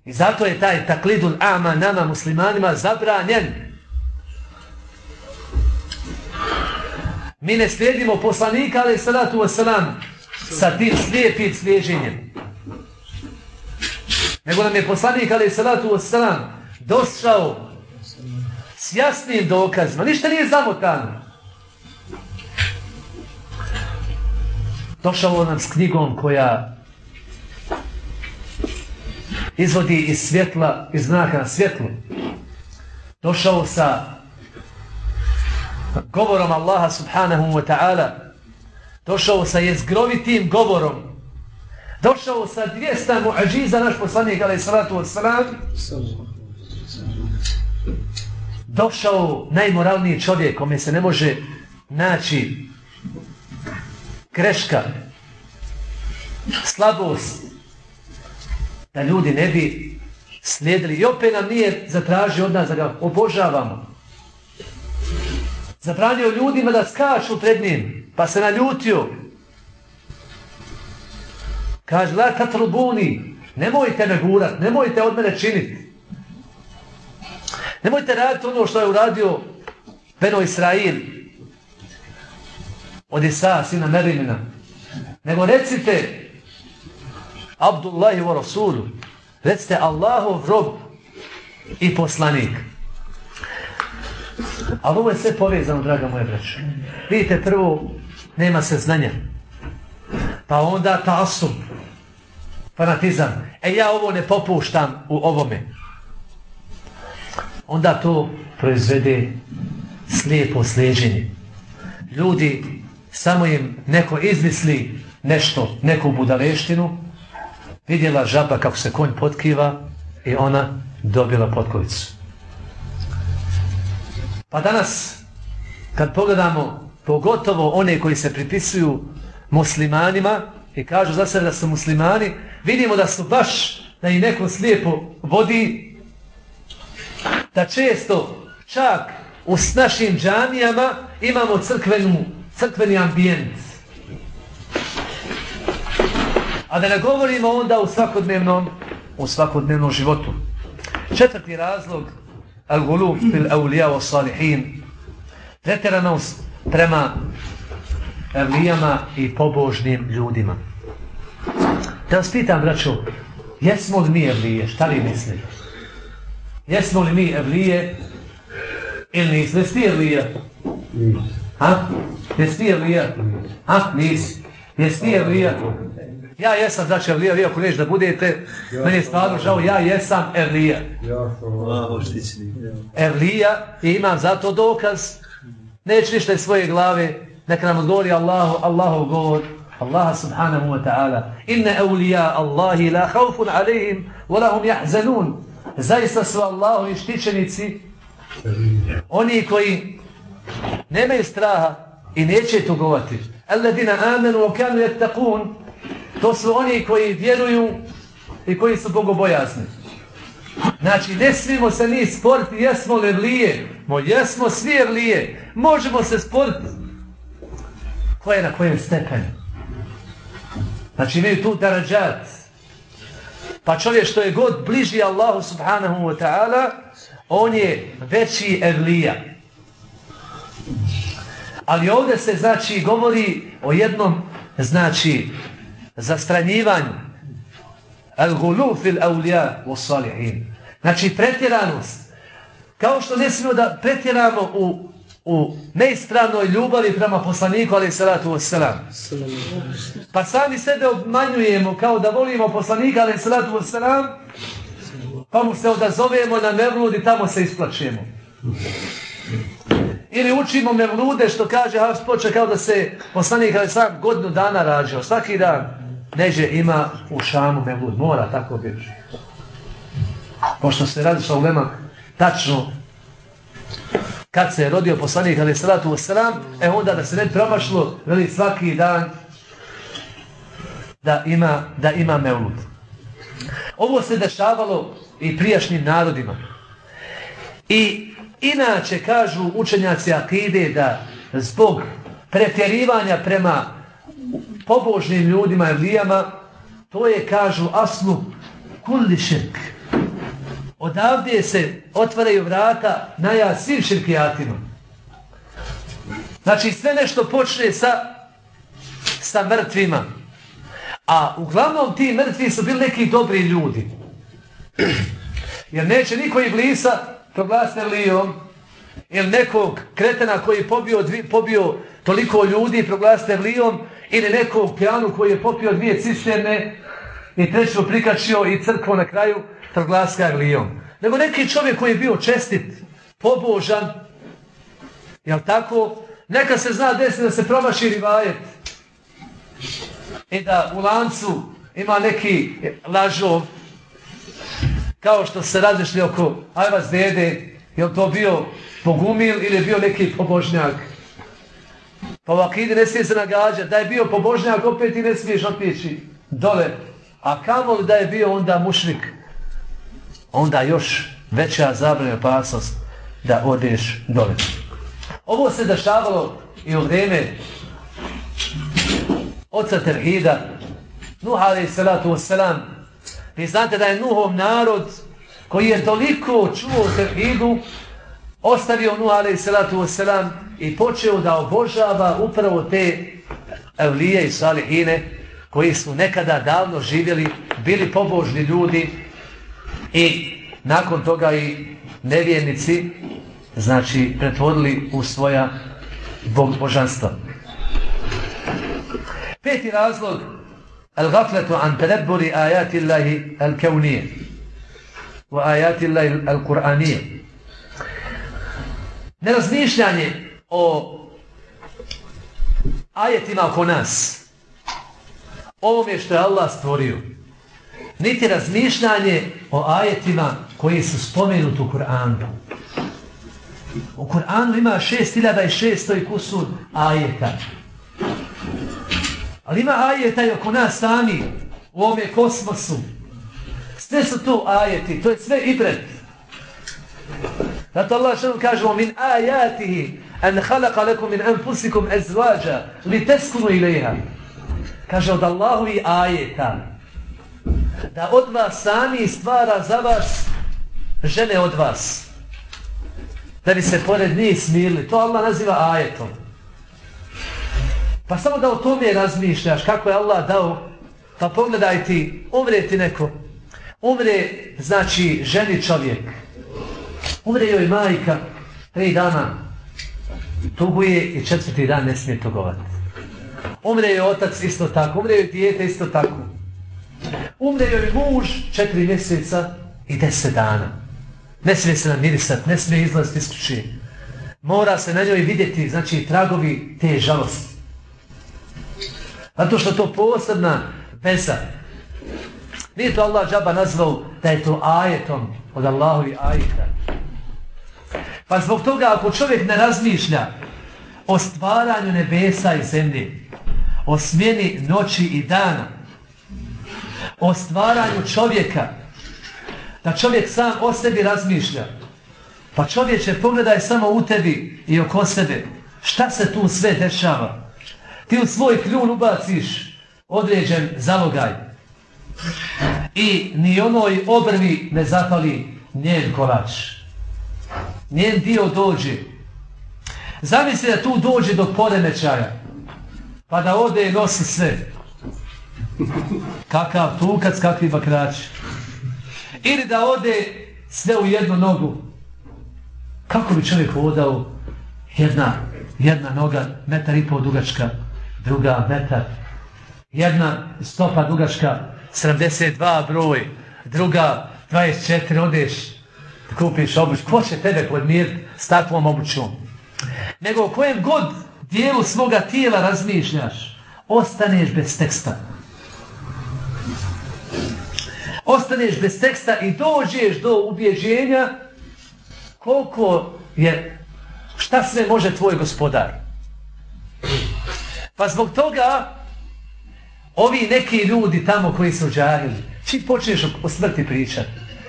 I zato je taj taklidul ama nama muslimanima zabranjen. Mi ne slijedimo poslanika, ali salatu wasalam, sa tim slijepim slijeđenjem. Nego nam je poslanik, ali salatu wasalam, došao s jasnim dokazima. Ništa nije zamotano. Došao nam s knjigom koja izvodi iz svjetla, iz znaka na svjetlu. Došao sa govorom Allaha subhanahu wa ta'ala. Došao sa jezgrovitim govorom. Došao sa 200 muadžiza naš poslanik alaih salatu wa salam. Došao najmoralniji čovjek kome se ne može naći greška, slabost, da ljudi ne bi slijedili. I opet nam nije zatražio od nas da ga obožavamo. Zabranio ljudima da skaču pred njim, pa se naljutio. Kaže, la tatrubuni, nemojte me gurat, nemojte od mene činiti. Nemojte raditi ono što je uradio Beno Israil od Isa, sina Merimina. Nego recite Abdullahi wa Rasulu. Recite Allahov rob i poslanik. Ali ovo je sve povezano, draga moje braće. Vidite, prvo, nema se znanja. Pa onda ta fanatizam. E ja ovo ne popuštam u ovome. Onda to proizvede slijepo sljeđenje. Ljudi, samo im neko izmisli nešto, neku budaleštinu, vidjela žaba kako se konj potkiva i ona dobila potkovicu. Pa danas, kad pogledamo pogotovo one koji se pripisuju muslimanima i kažu za sebe da su muslimani, vidimo da su baš da i neko slijepo vodi, da često čak u našim džamijama imamo crkvenu, crkveni ambijent. A da ne govorimo onda u svakodnevnom, u svakodnevnom životu. Četvrti razlog, al-gulub fil awliya wa salihin, pretjeranost prema evlijama i pobožnim ljudima. Da vas pitam, braću, jesmo li mi evlije? Šta li misli? Jesmo li mi evlije ili nismo? Jesi evlije? Ha? Jesi ti evlije? Ha? Nisi. Jesi ti evlije? Ja jesam, znači Evlija, vi ako neš da budete, ja meni je stvarno žao, ja jesam Evlija. Evlija i imam zato dokaz, neće ništa iz svoje glave, neka nam odgovori Allahu, Allahu govor, Allah subhanahu wa ta'ala. Inna evlija Allahi la haufun alihim, wa lahum jahzanun. Zaista su Allahovi štićenici, oni koji nemaju straha i neće tugovati. Alladina amanu wa kanu yattaqun. To su oni koji vjeruju i koji su bogobojazni. Znači, ne smijemo se ni sporti, jesmo li vlije, mo jesmo svi vlije, možemo se sporti. Ko je na kojem stepenu? Znači, imaju tu darađat. Pa čovjek što je god bliži Allahu subhanahu wa ta'ala, on je veći er evlija. Ali ovdje se znači govori o jednom znači zastranjivanju al-gulu fil awliya was salihin. Znači pretjeranost. Kao što ne smijemo da pretjeramo u, u neistranoj ljubavi prema poslaniku ali salatu wassalam. Pa sami sebe obmanjujemo kao da volimo poslanika ali salatu wassalam pa mu se odazovemo na mevlud i tamo se isplaćujemo. Ili učimo mevlude što kaže Hafs poče kao da se poslanik ali sam godinu dana rađao. Svaki dan neđe ima u šamu mevlud. Mora tako biti. Pošto se radi sa ulema tačno kad se je rodio poslanik ali salatu wasalam, e onda da se ne promašlo veli svaki dan da ima, da ima mevlud. Ovo se dešavalo i prijašnjim narodima. I inače kažu učenjaci akide da zbog pretjerivanja prema pobožnim ljudima i vlijama, to je, kažu, aslu kullišek. Odavdje se otvaraju vrata naja svim širkijatima. Znači sve nešto počne sa, sa mrtvima. A uglavnom ti mrtvi su bili neki dobri ljudi. Jer neće niko i blisa proglasiti lijom ili nekog kretena koji je pobio, dvi, pobio toliko ljudi proglasiti lijom ili nekog pijanu koji je popio dvije cisterne i treću prikačio i crkvo na kraju proglaska lijom. Nego neki čovjek koji je bio čestit, pobožan, jel tako, neka se zna desiti da se promaši rivajet i da u lancu ima neki lažov kao što se razišli oko Ajvaz dede, je to bio pogumil ili je bio neki pobožnjak? Pa u akidi ne smije se nagađati, da je bio pobožnjak, opet i ne smiješ otići dole. A kamo li da je bio onda mušnik? Onda još veća zabranja opasnost da odeš dole. Ovo se dešavalo i u vreme oca Terhida, Nuh alaih salatu wasalam, Vi znate da je Nuhov narod koji je toliko čuo tevhidu, ostavio Nuh alaih salatu wasalam i počeo da obožava upravo te evlije i salihine koji su nekada davno živjeli, bili pobožni ljudi i nakon toga i nevjernici znači pretvorili u svoja božanstva. Peti razlog الغفلة عن تدبر آيات الله الكونية وآيات الله القرآنية nerazmišljanje o ajetima oko nas ovome što je Allah stvorio niti razmišljanje o ajetima koji su spomenuti u Kur'anu u Kur'anu ima 6600 i kusur ajeta Ali ima ajeta i oko nas sami u ovome kosmosu. Sve su to ajeti, to je sve ibret. Zato Allah što kaže min ajatihi an khalaqa lakum min anfusikum azwaja li taskunu ilayha. Kaže od Allahovi ajeta da od vas sami stvara za vas žene od vas. Da bi se pored njih smirili. To Allah naziva ajetom. Pa samo da o tome razmišljaš kako je Allah dao, pa pogledaj ti, umre ti neko. Umre, znači, ženi čovjek. Umre joj majka, tri dana tuguje i četvrti dan ne smije tugovati. Umre joj otac isto tako, umre joj dijete isto tako. Umre joj muž četiri mjeseca i deset dana. Ne smije se namirisati, ne smije izlaziti iz kuće. Mora se na njoj vidjeti, znači, tragovi te žalosti. Zato što to posebna veza. Nije to Allah džaba nazvao da je to ajetom od Allahovi ajeta. Pa zbog toga ako čovjek ne razmišlja o stvaranju nebesa i zemlje, o smjeni noći i dana, o stvaranju čovjeka, da čovjek sam o sebi razmišlja, pa čovječe pogledaj samo u tebi i oko sebe, šta se tu sve dešava. Ti u svoj kljun ubaciš određen zalogaj i ni onoj obrvi ne zapali njen kolač. Njen dio dođe. Zamisli da tu dođe do poremećaja, pa da ode i nosi sve. Kakav tukac, kakvi bakrač. Ili da ode sve u jednu nogu. Kako bi čovjek odao jedna, jedna noga, metar i pol dugačka, druga metar, jedna stopa dugačka, 72 broj, druga 24, odeš, kupiš obuć. Ko će tebe podmiriti s takvom obućom? Nego u kojem god dijelu svoga tijela razmišljaš, ostaneš bez teksta. Ostaneš bez teksta i dođeš do ubjeđenja koliko je, šta sve može tvoj gospodar. Pa zbog toga ovi neki ljudi tamo koji su džahili, ti počneš o smrti pričati,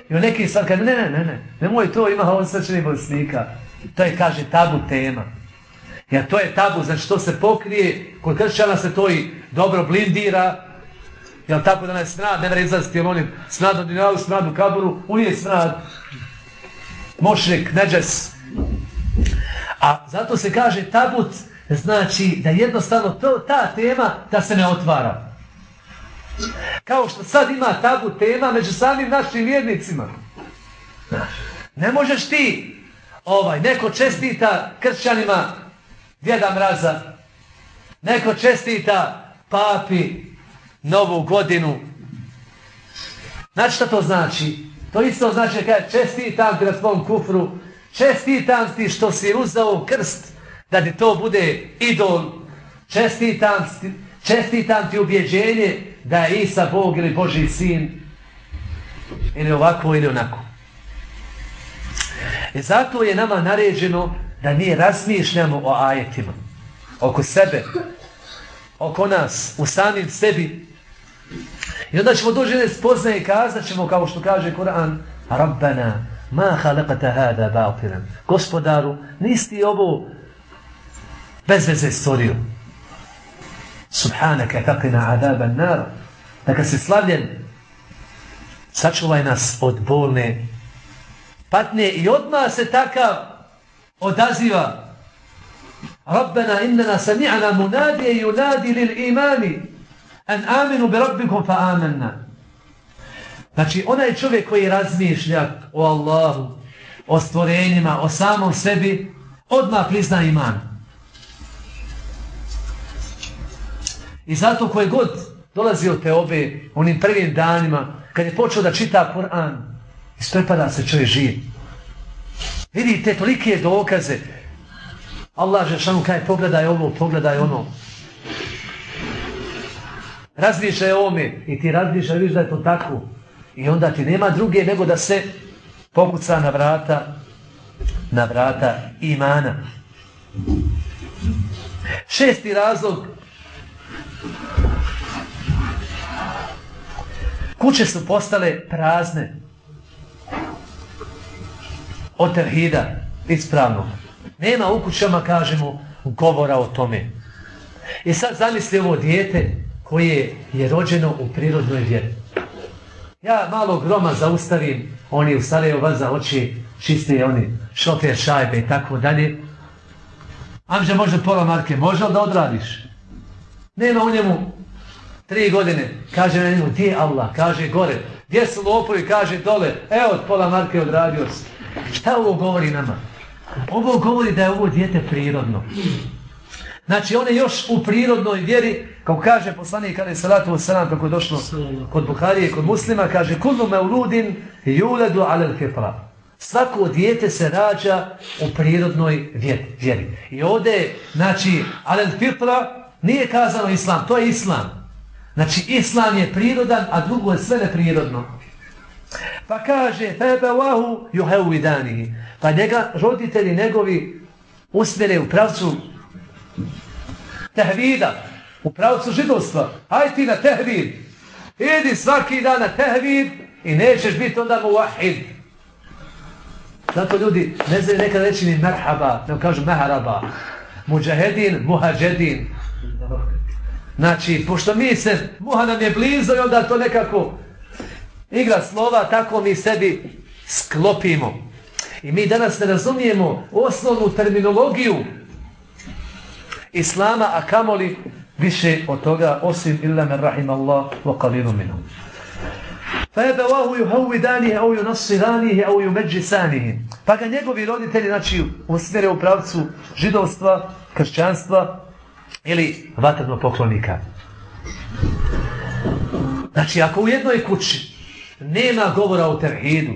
i o nekim stvari, kaže, ne, ne, ne, ne, nemoj to, ima on srčani bolesnika. To je, kaže, tabu tema. Ja, to je tabu, znači to se pokrije, kod kršćana se to i dobro blindira, jel tako da ne snad ne vredi izlaziti, jel oni snad od dinalu, snad u kaburu, on je snad, mošnik, neđes. A zato se kaže tabut, znači da jednostavno to, ta tema da se ne otvara. Kao što sad ima tabu tema među samim našim vjernicima. Ne možeš ti, ovaj, neko čestita kršćanima djeda mraza, neko čestita papi novu godinu. Znači što to znači? To isto znači kada čestitam ti na svom kufru, čestitam ti što si uzao krst da ti to bude idol, čestitam čestitam ti ubjeđenje da je Isa Bog ili Boži sin ili ovako ili onako. I zato je nama naređeno da mi razmišljamo o ajetima, oko sebe, oko nas, u samim sebi. I onda ćemo dođe ne spoznaje i kazat ćemo kao što kaže Kur'an Rabbana, ma halakata hada batiran. Gospodaru, nisi ovo bez veze stvorio. Subhanaka fakina adaban nar. Neka si slavljen sačuvaj nas od bolne patnje i odmah se takav odaziva Rabbena innena sami'na munadije yunadi lil imani an aminu bi rabbikum fa amanna. Znači, onaj čovjek koji razmišlja o Allahu, o stvorenjima, o samom sebi, odmah prizna iman. I zato koje god dolazi od te obe, onim prvim danima, kad je počeo da čita Kur'an, isprepada se čovjek živ. Vidite, tolike dokaze. Allah Žešanu kaj, pogledaj ovo, pogledaj ono. Razmišljaj o ome i ti razmišljaj, vidiš da je to tako. I onda ti nema druge nego da se pokuca na vrata na vrata imana. Šesti razlog Kuće su postale prazne od tevhida ispravnog. Nema u kućama, kažemo, govora o tome. I sad zamisli ovo dijete koje je rođeno u prirodnoj vjeri. Ja malo groma zaustavim, oni ustaleju vas za oči, čiste oni šofer šajbe i tako dalje. Amže može pola marke, može da odradiš? Nema u njemu tri godine. Kaže na njemu, gdje je Allah? Kaže gore. Gdje su lopovi? Kaže dole. Evo, od pola marke odradio se. Šta ovo govori nama? Ovo govori da je ovo djete prirodno. Znači, one još u prirodnoj vjeri, kao kaže poslanik kada je salatu wasalam, kako je došlo kod Buharije, kod muslima, kaže, kullu me uludin juledu alel fitra. Svako dijete se rađa u prirodnoj vjeri. I ovdje, znači, alel fitra nije kazano islam, to je islam. Znači, islam je prirodan, a drugo je sve neprirodno. Pa kaže, tebe vahu juheuvidanihi. Pa njega, roditelji njegovi, usmjere u pravcu tehvida, u pravcu židovstva. Hajde ti na tehvid. Idi svaki dan na tehvid i nećeš biti onda muvahid. Zato ljudi ne znaju nekada reći ni merhaba, ne kažu meharaba. Muđahedin, muhađedin. Znači, pošto mi se, muha nam je blizo i onda to nekako igra slova, tako mi sebi sklopimo. I mi danas ne razumijemo osnovnu terminologiju Islama, a kamoli više od toga, osim illa men rahim Allah wa qalilu minhu. فَيَبَوَاهُ يُهَوِّدَانِهِ أَوْ يُنَصِّرَانِهِ أَوْ يُمَجِّسَانِهِ Pa ga njegovi roditelji, znači, usmjere u pravcu židovstva, kršćanstva ili vatrnog poklonika. Znači, ako u jednoj kući nema govora o terhidu,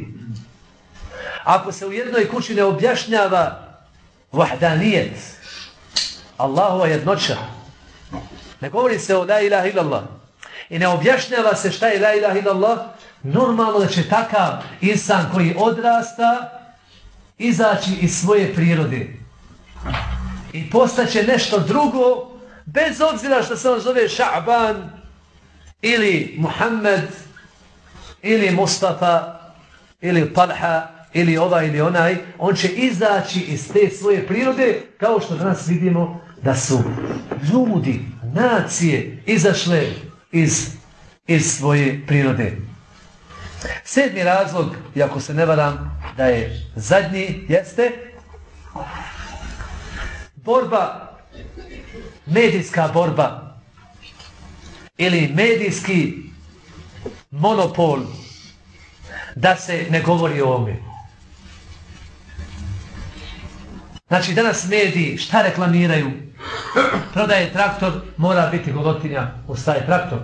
ako se u jednoj kući ne objašnjava vahdanijet, Allahova jednoća, ne govori se o la ilaha illallah i ne objašnjava se šta je la ilaha illallah, normalno da će takav insan koji odrasta izaći iz svoje prirode i postaće nešto drugo bez obzira što se on zove Ša'ban ili Muhammed ili Mustafa ili Talha ili ovaj ili onaj, on će izaći iz te svoje prirode kao što danas vidimo da su ljudi, nacije izašle iz, iz svoje prirode. Sedmi razlog, iako se ne varam da je zadnji, jeste borba, medijska borba ili medijski monopol da se ne govori o ovome. Znači, danas mediji šta reklamiraju? Prodaje traktor, mora biti golotinja, ostaje traktor.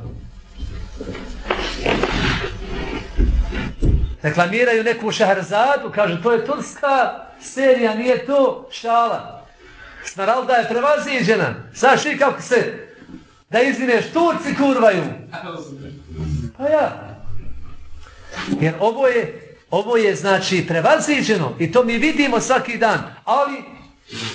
Reklamiraju neku šaharzadu, kaže, to je turska serija, nije to šala. Snaralda je prevaziđena. Saš kako se, da izvineš, Turci kurvaju. Pa ja. Jer ovo je, ovo je znači prevaziđeno i to mi vidimo svaki dan. Ali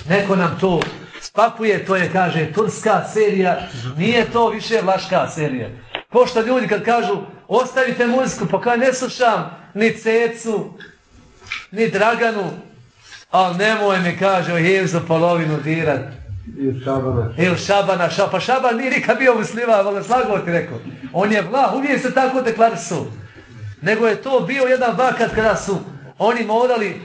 neko nam to spakuje, to je, kaže, turska serija, nije to više vlaška serija. Ko što ljudi kad kažu, ostavite muziku, pa kaj ne slušam ni Cecu, ni Draganu, ali nemoj mi, kaže, o za polovinu dirat. Ili Šabana. Ili Šabana, ša, pa Šaban nije nikad bio muslima, ali slago ti rekao. On je vlah, uvijek se tako deklarisu. Nego je to bio jedan vakat kada su oni morali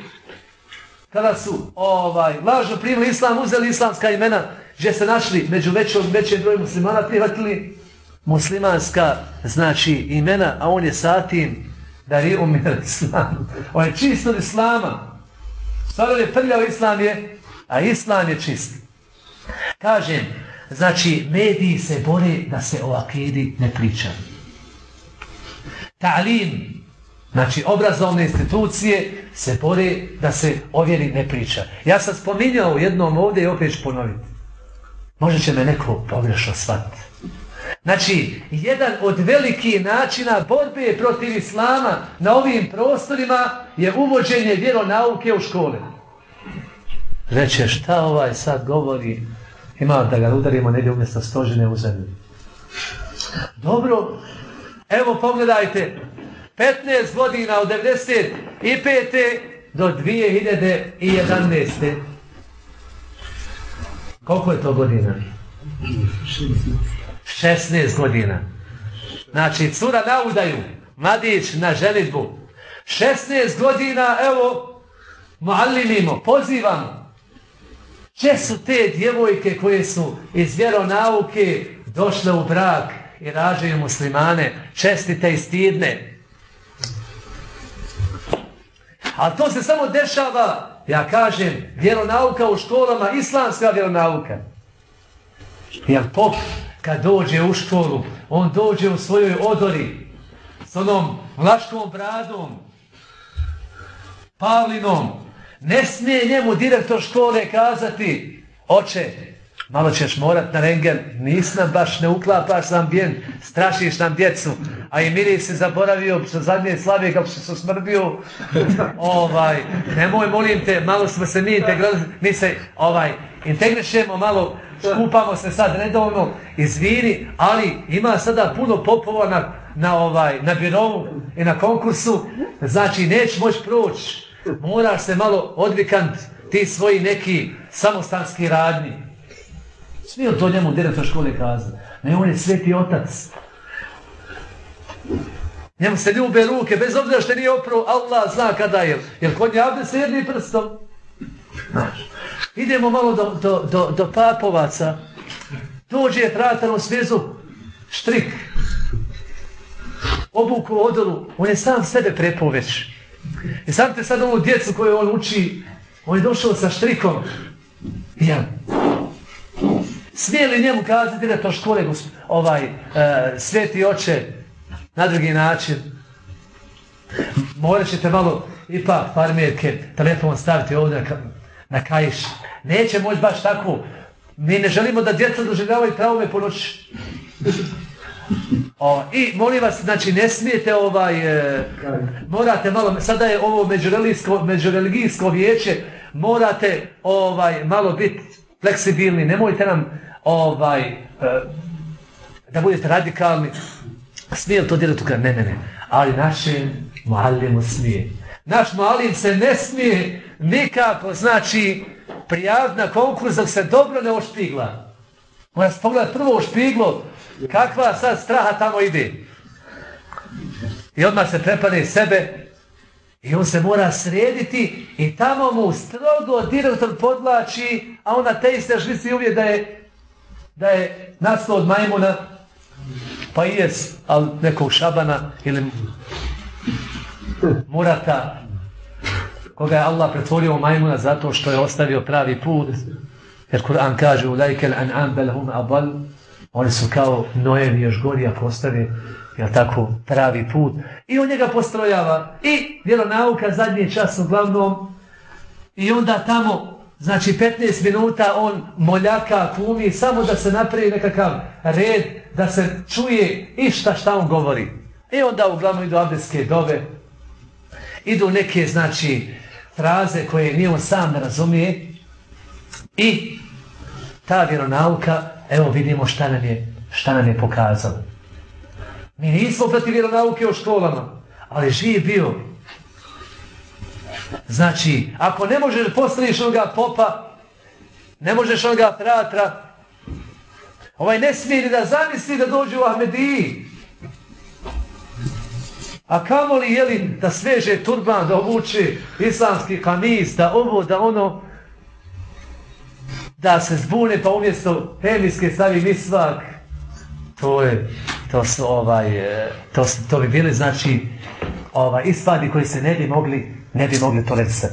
kada su ovaj lažno primili islam, uzeli islamska imena, gdje se našli među većom, većem broju muslimana, prihvatili muslimanska znači imena, a on je satim da je umir islam. On je čist od islama. Stvarno je prljav, islam je, a islam je čist. Kažem, znači mediji se bore da se o akidi ne priča. Ta'lim, Znači, obrazovne institucije se bore da se ovjeri ne priča. Ja sam spominjao jednom ovdje i opet ću ponoviti. Možda će me neko pogrešno shvatiti. Znači, jedan od velikih načina borbe protiv islama na ovim prostorima je uvođenje vjeronauke u škole. Reče, šta ovaj sad govori? Ima da ga udarimo negdje umjesto stožine u zemlju. Dobro, evo pogledajte, 15 godina od 95. do 2011. Koliko je to godina? 16 godina. Znači, cura na udaju, mladić na ženitbu. 16 godina, evo, muallimimo, pozivamo. Če su te djevojke koje su iz vjeronauke došle u brak i rađaju muslimane, čestite i stidne, A to se samo dešava, ja kažem, vjeronauka u školama, islamska vjeronauka. Jer pop kad dođe u školu, on dođe u svojoj odori s onom vlaškom bradom, Pavlinom, ne smije njemu direktor škole kazati, oče, malo ćeš morat na rengen, nis nam baš, ne uklapaš nam bijen, strašiš nam djecu, a i miri se zaboravio, što zadnje slave kako se smrbio, ovaj, nemoj, molim te, malo smo se mi integrali, mi se, ovaj, integrišemo malo, skupamo se sad redovno, izviri, ali ima sada puno popova na, na, ovaj, na birovu i na konkursu, znači neć moći proći, moraš se malo odvikant ti svoji neki samostanski radnji. Smije to njemu direktor škole kazati. Ne, on je sveti otac. Njemu se ljube ruke, bez obzira što nije opro, Allah zna kada je. Jer kod nje abde se jedni prstom. Znaš. Idemo malo do, do, do, do papovaca. Dođe je tratan u svezu, štrik. Obuku odoru, on je sam sebe prepoveć. I sam te sad ovu djecu koju on uči, on je došao sa štrikom. Ja. Smije li njemu kazati da to škole ovaj, uh, sveti oče na drugi način? Morat ćete malo ipak farmerke telefon staviti ovdje na, kajiš. Neće moći baš tako. Mi ne želimo da djeca doživljavaju traume po noći. O, I molim vas, znači ne smijete ovaj, e, morate malo, sada je ovo međureligijsko, međureligijsko vijeće, morate ovaj malo biti fleksibilni, nemojte nam ovaj e, da budete radikalni. Smije li to djelati Ne, ne, ne. Ali naše muallimu smije. Naš muallim se ne smije nikako, znači, prijaviti na konkurs dok se dobro ne ošpigla. Mora se pogledati prvo ošpiglo, kakva sad straha tamo ide. I odmah se prepane sebe i on se mora srediti i tamo mu strogo direktor podlači, a ona te iste žlici uvije da je da je naslo od majmuna, pa i jes, ali nekog šabana ili murata, koga je Allah pretvorio u majmuna zato što je ostavio pravi put, jer Kur'an kaže u lajkel an'am belhum abal, oni su kao nojevi još gori ako ostave jel tako, pravi put. I on njega postrojava. I vjeronauka zadnji čas uglavnom. I onda tamo, znači 15 minuta on moljaka, kumi, samo da se napravi nekakav red, da se čuje išta šta on govori. I onda uglavnom idu abdeske dove. Idu neke, znači, fraze koje nije on sam ne razumije. I ta vjeronauka, evo vidimo šta nam je, šta nam je pokazalo. Mi nismo protiv vjeronauke o školama, ali živ bio. Znači, ako ne možeš postaviš onoga popa, ne možeš onoga fratra, ovaj ne smije da zamisli da dođe u Ahmediji. A kamo li jeli da sveže turban, da obuče islamski kamis, da ovo, da ono, da se zbune pa umjesto hemijske stavi misvak, to je, to su ovaj, e, to, su, to bi bili znači ovaj, ispadi koji se ne bi mogli, ne bi mogli to reći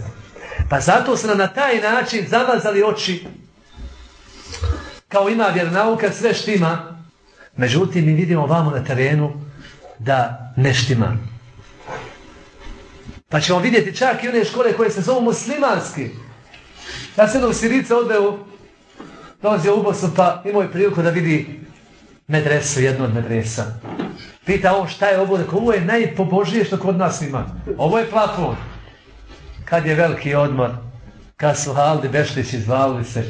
Pa zato su nam na taj način zamazali oči kao ima vjernauka, sve štima. Međutim, mi vidimo vamo na terenu da ne štima. Pa ćemo vidjeti čak i one škole koje se zovu muslimanski. Ja sam jednog Sirica odveo, dolazio u Bosnu, pa imao je priliku da vidi medresu, jednu od medresa. Pita on šta je ovo, rekao, ovo je najpobožnije što kod nas ima. Ovo je plafon. Kad je veliki odmor, kad su Haldi Bešlić izvalili se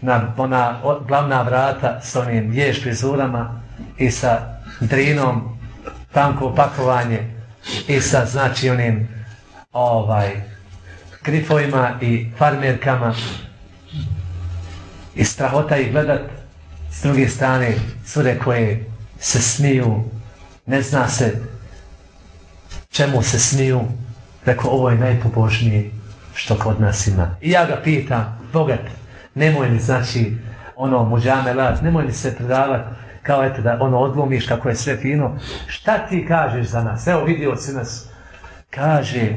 na ona glavna vrata s onim vješ prizurama i sa drinom, tanko opakovanje i sa znači onim ovaj grifovima i farmerkama. I strahota ih gledat. S druge strane cure koje se smiju ne zna se čemu se smiju. Rekao ovo je najpobožnije što kod nas ima. I ja ga pitam bogat nemoj li znači ono muđame lat nemoj li se predavat kao eto da ono odlomiš kako je sve fino. Šta ti kažeš za nas? Evo vidio si nas kaže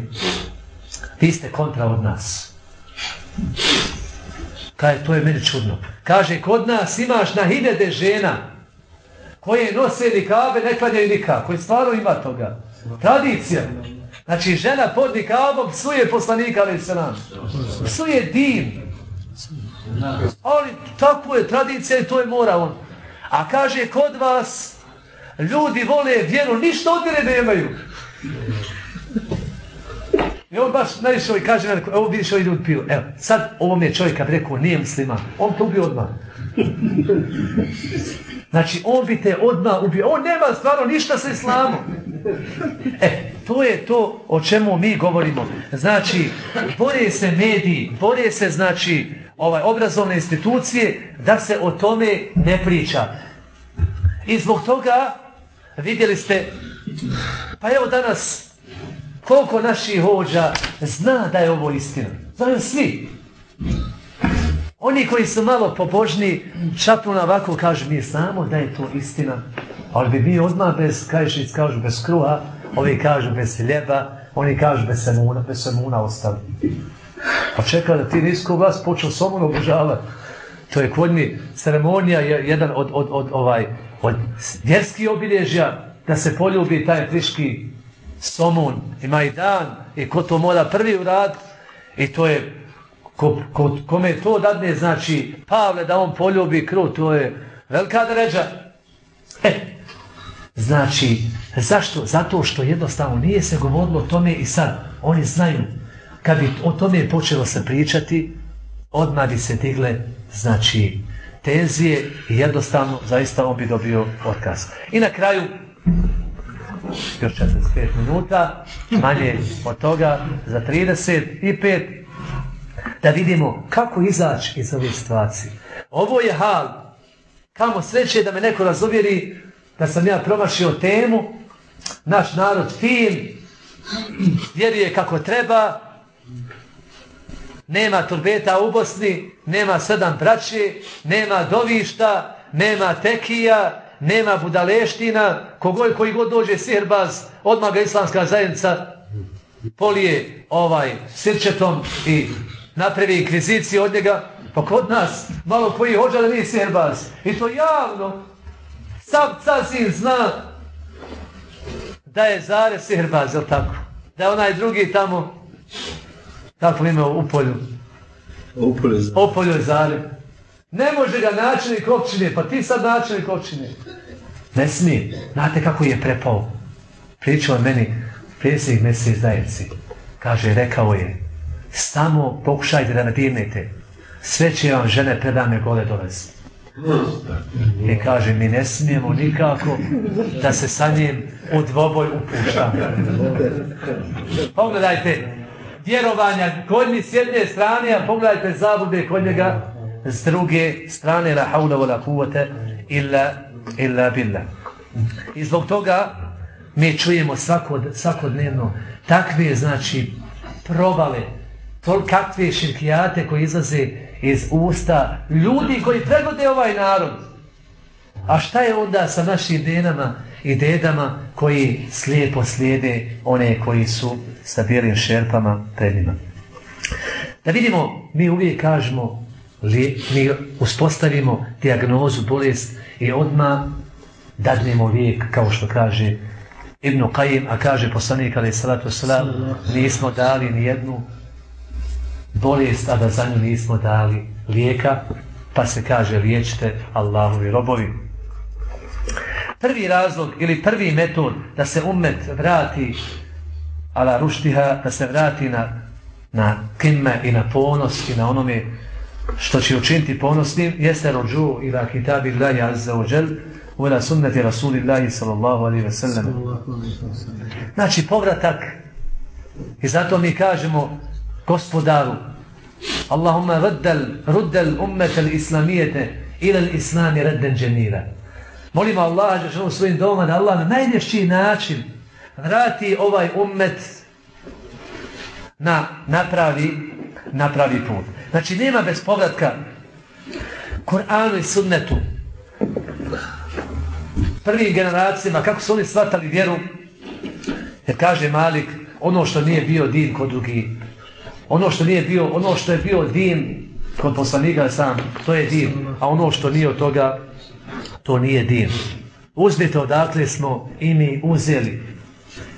vi ste kontra od nas Kaj, to je meni čudno. Kaže, kod nas imaš na hiljade žena koje nose nikabe, ne klanjaju nikak. Koji stvarno ima toga. Tradicija. Znači, žena pod nikabom psuje poslanika, ali se nam. Psuje din. Ali tako je tradicija i to je mora on. A kaže, kod vas ljudi vole vjeru, ništa od vjere nemaju. I on baš naišao i kaže, evo vidiš ovaj ljud pio. Evo, sad ovom je čovjek kad rekao, nije muslima. On te ubio odmah. Znači, on bi te odmah ubio. On nema stvarno ništa sa islamom. E, to je to o čemu mi govorimo. Znači, bore se mediji, bore se, znači, ovaj obrazovne institucije da se o tome ne priča. I zbog toga vidjeli ste, pa evo danas, koliko naših hođa zna da je ovo istina. Znaju svi. Oni koji su malo pobožni, šapnu na ovako, kažu, mi znamo da je to istina. Ali bi mi odmah bez, kajšic kažu, bez kruha, ovi kažu bez ljeba, oni kažu bez semuna, bez semuna ostali. Pa čekaj da ti nisko vas počeo somun obožavati. To je kod mi ceremonija, je jedan od, od, od, ovaj, od vjerskih obilježja, da se poljubi taj friški somun, ima i dan, i ko to mora prvi urad, i to je, ko, ko, kome to dadne, znači, Pavle da on poljubi krv, to je velika dređa. E, znači, zašto? Zato što jednostavno nije se govorilo o tome i sad, oni znaju, kad bi o tome počelo se pričati, odmah bi se digle, znači, tenzije i jednostavno, zaista on bi dobio otkaz. I na kraju, još 45 minuta, manje od toga, za 35, da vidimo kako izaći iz ove situacije. Ovo je hal, kamo sreće da me neko razuvjeri da sam ja promašio temu, naš narod fin, vjeruje kako treba, nema turbeta u Bosni, nema sedam braće, nema dovišta, nema tekija, nema budaleština, kogoj koji god dođe sirbaz, odmah ga islamska zajednica polije ovaj sirčetom i napravi inkviziciju od njega, pa kod nas malo koji hođa da nije sirbaz. I to javno, sam sasvim zna da je Zare sirbaz, je tako? Da je onaj drugi tamo, tako imao u polju. U polju je Zare. Ne može ga načelnik općine, pa ti sad načelnik općine. Ne smije. Znate kako je prepao? Pričao meni predsjednik mjesec zajedci. Kaže, rekao je, samo pokušajte da nadirnete. Sve će vam žene predane gole dolezi. I kaže, mi ne smijemo nikako da se sa njim u dvoboj upuštamo. Pogledajte, vjerovanja kod mi s jedne strane, a pogledajte zabude kod njega s druge strane la haula wala kuvvete illa illa billah. I zbog toga mi čujemo svakod, svakodnevno takve znači probale tol kakve širkijate koji izlaze iz usta ljudi koji pregode ovaj narod. A šta je onda sa našim denama i dedama koji slijepo slijede one koji su sa bijelim šerpama pred njima? Da vidimo, mi uvijek kažemo mi uspostavimo diagnozu bolest i odma dadnemo lijek kao što kaže Ibn Qajim, a kaže poslanik ali salatu salam, nismo dali ni jednu bolest, a da za nju nismo dali lijeka, pa se kaže liječite Allahovi robovi. Prvi razlog ili prvi metod da se umet vrati ala ruštiha, da se vrati na, na kimme i na ponos i na onome što će učiniti ponosnim jeste rođu ila kitabi Allahi azza wa jel u ila sunnati Rasulillahi sallallahu alaihi ve sellem znači povratak i zato mi kažemo gospodaru Allahumma raddal ruddal ummetel islamijete ila al islami redden džemira molimo Allaha da u svojim doma da Allah na najljepši način vrati ovaj ummet na napravi napravi put. Znači, nema bez povratka Koranu i sunnetu. Prvim generacijama, kako su oni shvatali vjeru, jer kaže Malik, ono što nije bio din kod drugi, ono što nije bio, ono što je bio din kod poslanika sam, to je din, a ono što nije od toga, to nije din. Uzmite odakle smo i mi uzeli.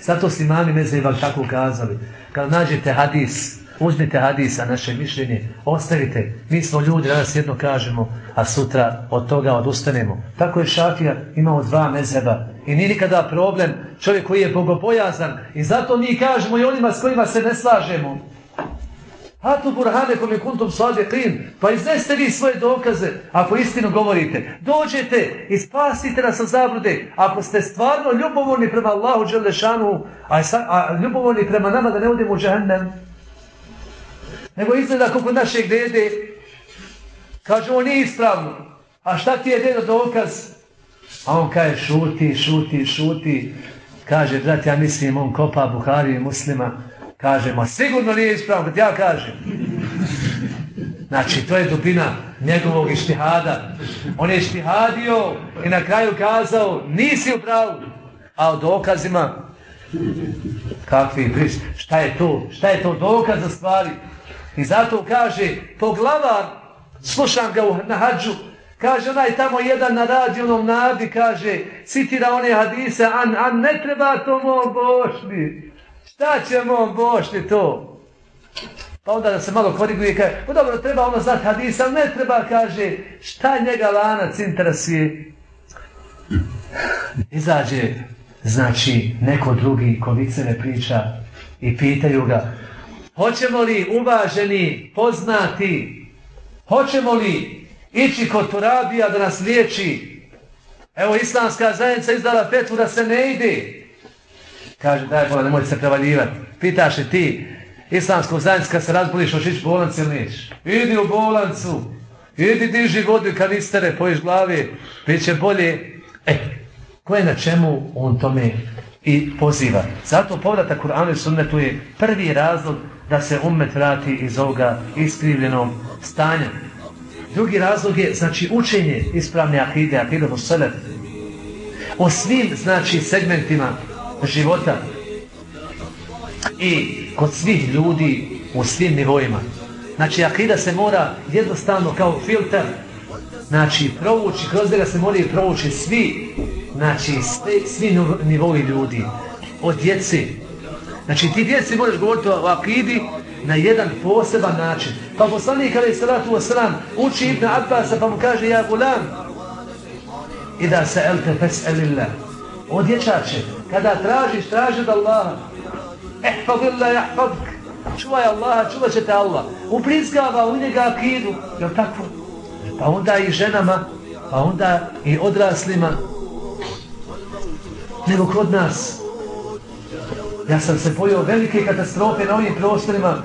Zato si mami meze tako kazali. Kad nađete hadis, uzmite hadisa, naše mišljenje, ostavite. Mi smo ljudi, danas jedno kažemo, a sutra od toga odustanemo. Tako je Šafija imao dva mezeba. I nije nikada problem čovjek koji je bogopojazan. I zato mi kažemo i onima s kojima se ne slažemo. Hatu burhane kom je kuntum sadiqin. Pa izneste vi svoje dokaze ako istinu govorite. Dođete i spasite nas od zabrude. Ako ste stvarno ljubomorni prema Allahu Đelešanu, a, a ljubomorni prema nama da ne odemo u džahennem, nego izgleda kako našeg dede kaže on nije ispravno. A šta ti je dedo dokaz? A on kaže šuti, šuti, šuti. Kaže, brat, ja mislim, on kopa Buhari i muslima. Kaže, ma sigurno nije ispravno, kad ja kažem. Znači, to je dubina njegovog ištihada. On je ištihadio i na kraju kazao, nisi u pravu. A o dokazima, kakvi priš, šta je to? Šta je to dokaz za stvari? I zato kaže, poglavar, slušam ga na hađu, kaže onaj tamo jedan na radionom nadi, kaže, citira one hadise, an, an ne treba to mom bošni. Šta će mom bošni to? Pa onda da se malo koriguje, kaže, pa dobro, treba ono znati hadisa, ali ne treba, kaže, šta njega lanac interesuje? Izađe, znači, neko drugi ko viceve priča i pitaju ga, Hoćemo li uvaženi poznati, hoćemo li ići kod Turabija da nas liječi? Evo, islamska zajednica izdala petvu da se ne ide. Kaže, daj bola, nemoj se prevaljivati. Pitaš li ti, islamsku zajednica kad se razboliš, hoći ići bolanci ili neš? Idi u bolancu, idi diži vodu i kanistere, pojiš glavi, bit će bolje. E, ko je na čemu on tome i poziva? Zato povratak Kur'anu i sunnetu je prvi razlog da se ummet vrati iz ovoga iskrivljenog stanja. Drugi razlog je, znači, učenje ispravne akide, akide u sebe. O svim, znači, segmentima života i kod svih ljudi u svim nivoima. Znači, akida se mora jednostavno kao filter, znači, provući, kroz njega se moraju provući svi, znači, svi, svi nivoji ljudi. Od djeci, Znači ti djeci možeš govoriti o akidi na jedan poseban način. Pa poslanik kada je salatu wasalam uči Ibn Abbasa pa mu kaže ja gulam i da se elte fes elillah. O dječače, kada tražiš, traži od Allaha. Ehfadillah, jahfadk Čuvaj Allaha, čuvat će te Allah. Uprizgava u njega akidu. Jel tako? Pa onda i ženama, pa onda i odraslima. Nego kod nas, Ja sam se bojio velike katastrofe na ovim prostorima.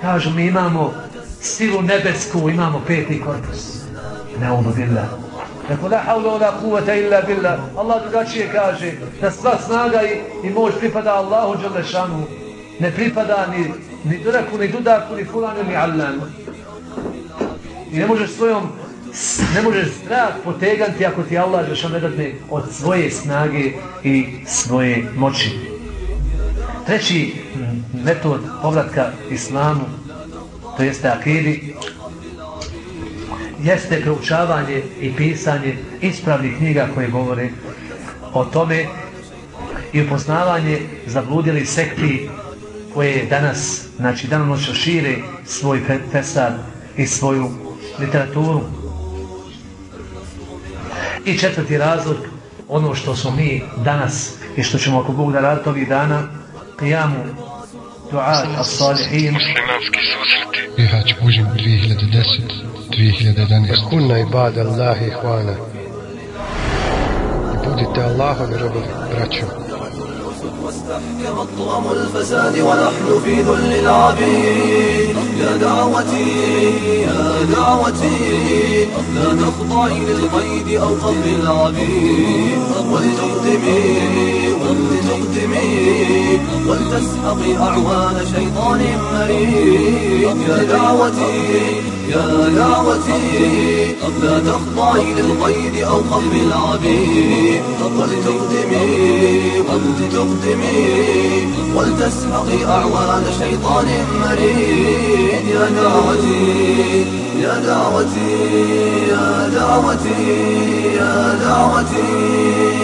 Kažu mi imamo silu nebesku, imamo peti korpus. Ne ono bila. Dakle, la hawla wa kuvata illa billah. Allah drugačije kaže da sva snaga i, i moć pripada Allahu Đalešanu. Ne pripada ni, ni duraku, ni dudaku, ni fulanu, ni allanu. I ne možeš svojom ne možeš strah potegati ako ti Allah žeš ne dadne od svoje snage i svoje moći. Treći metod povratka islamu, to jeste akidi, jeste proučavanje i pisanje ispravnih knjiga koje govore o tome i upoznavanje zabludili sekti koje danas, znači danonoćno šire svoj fesad i svoju literaturu. I četvrti razlog, ono što smo mi danas i što ćemo ako Bog da raditi ovih dana, qijamu duat as-salihin. Muslimanski susreti. Bihać Bužim 2010, 2011. Kunna ibada Allahi hvana. I budite Allahovi robovi, braćo. واستحكم الطعم الفساد ونحن في ذل العبيد. يا دعوتي يا دعوتي لا تخضعي للقيد أو قبل العبيد. ولتقدمي ولتسحقي أعوان شيطان مريد يا دعوتي يا دعوتي لا تخضعي للقيد أو قبل العبيد. ولتقدمي ولتقدمي ولتسحقي أعوان شيطان مريد يا دعوتي يا دعوتي يا دعوتي يا دعوتي.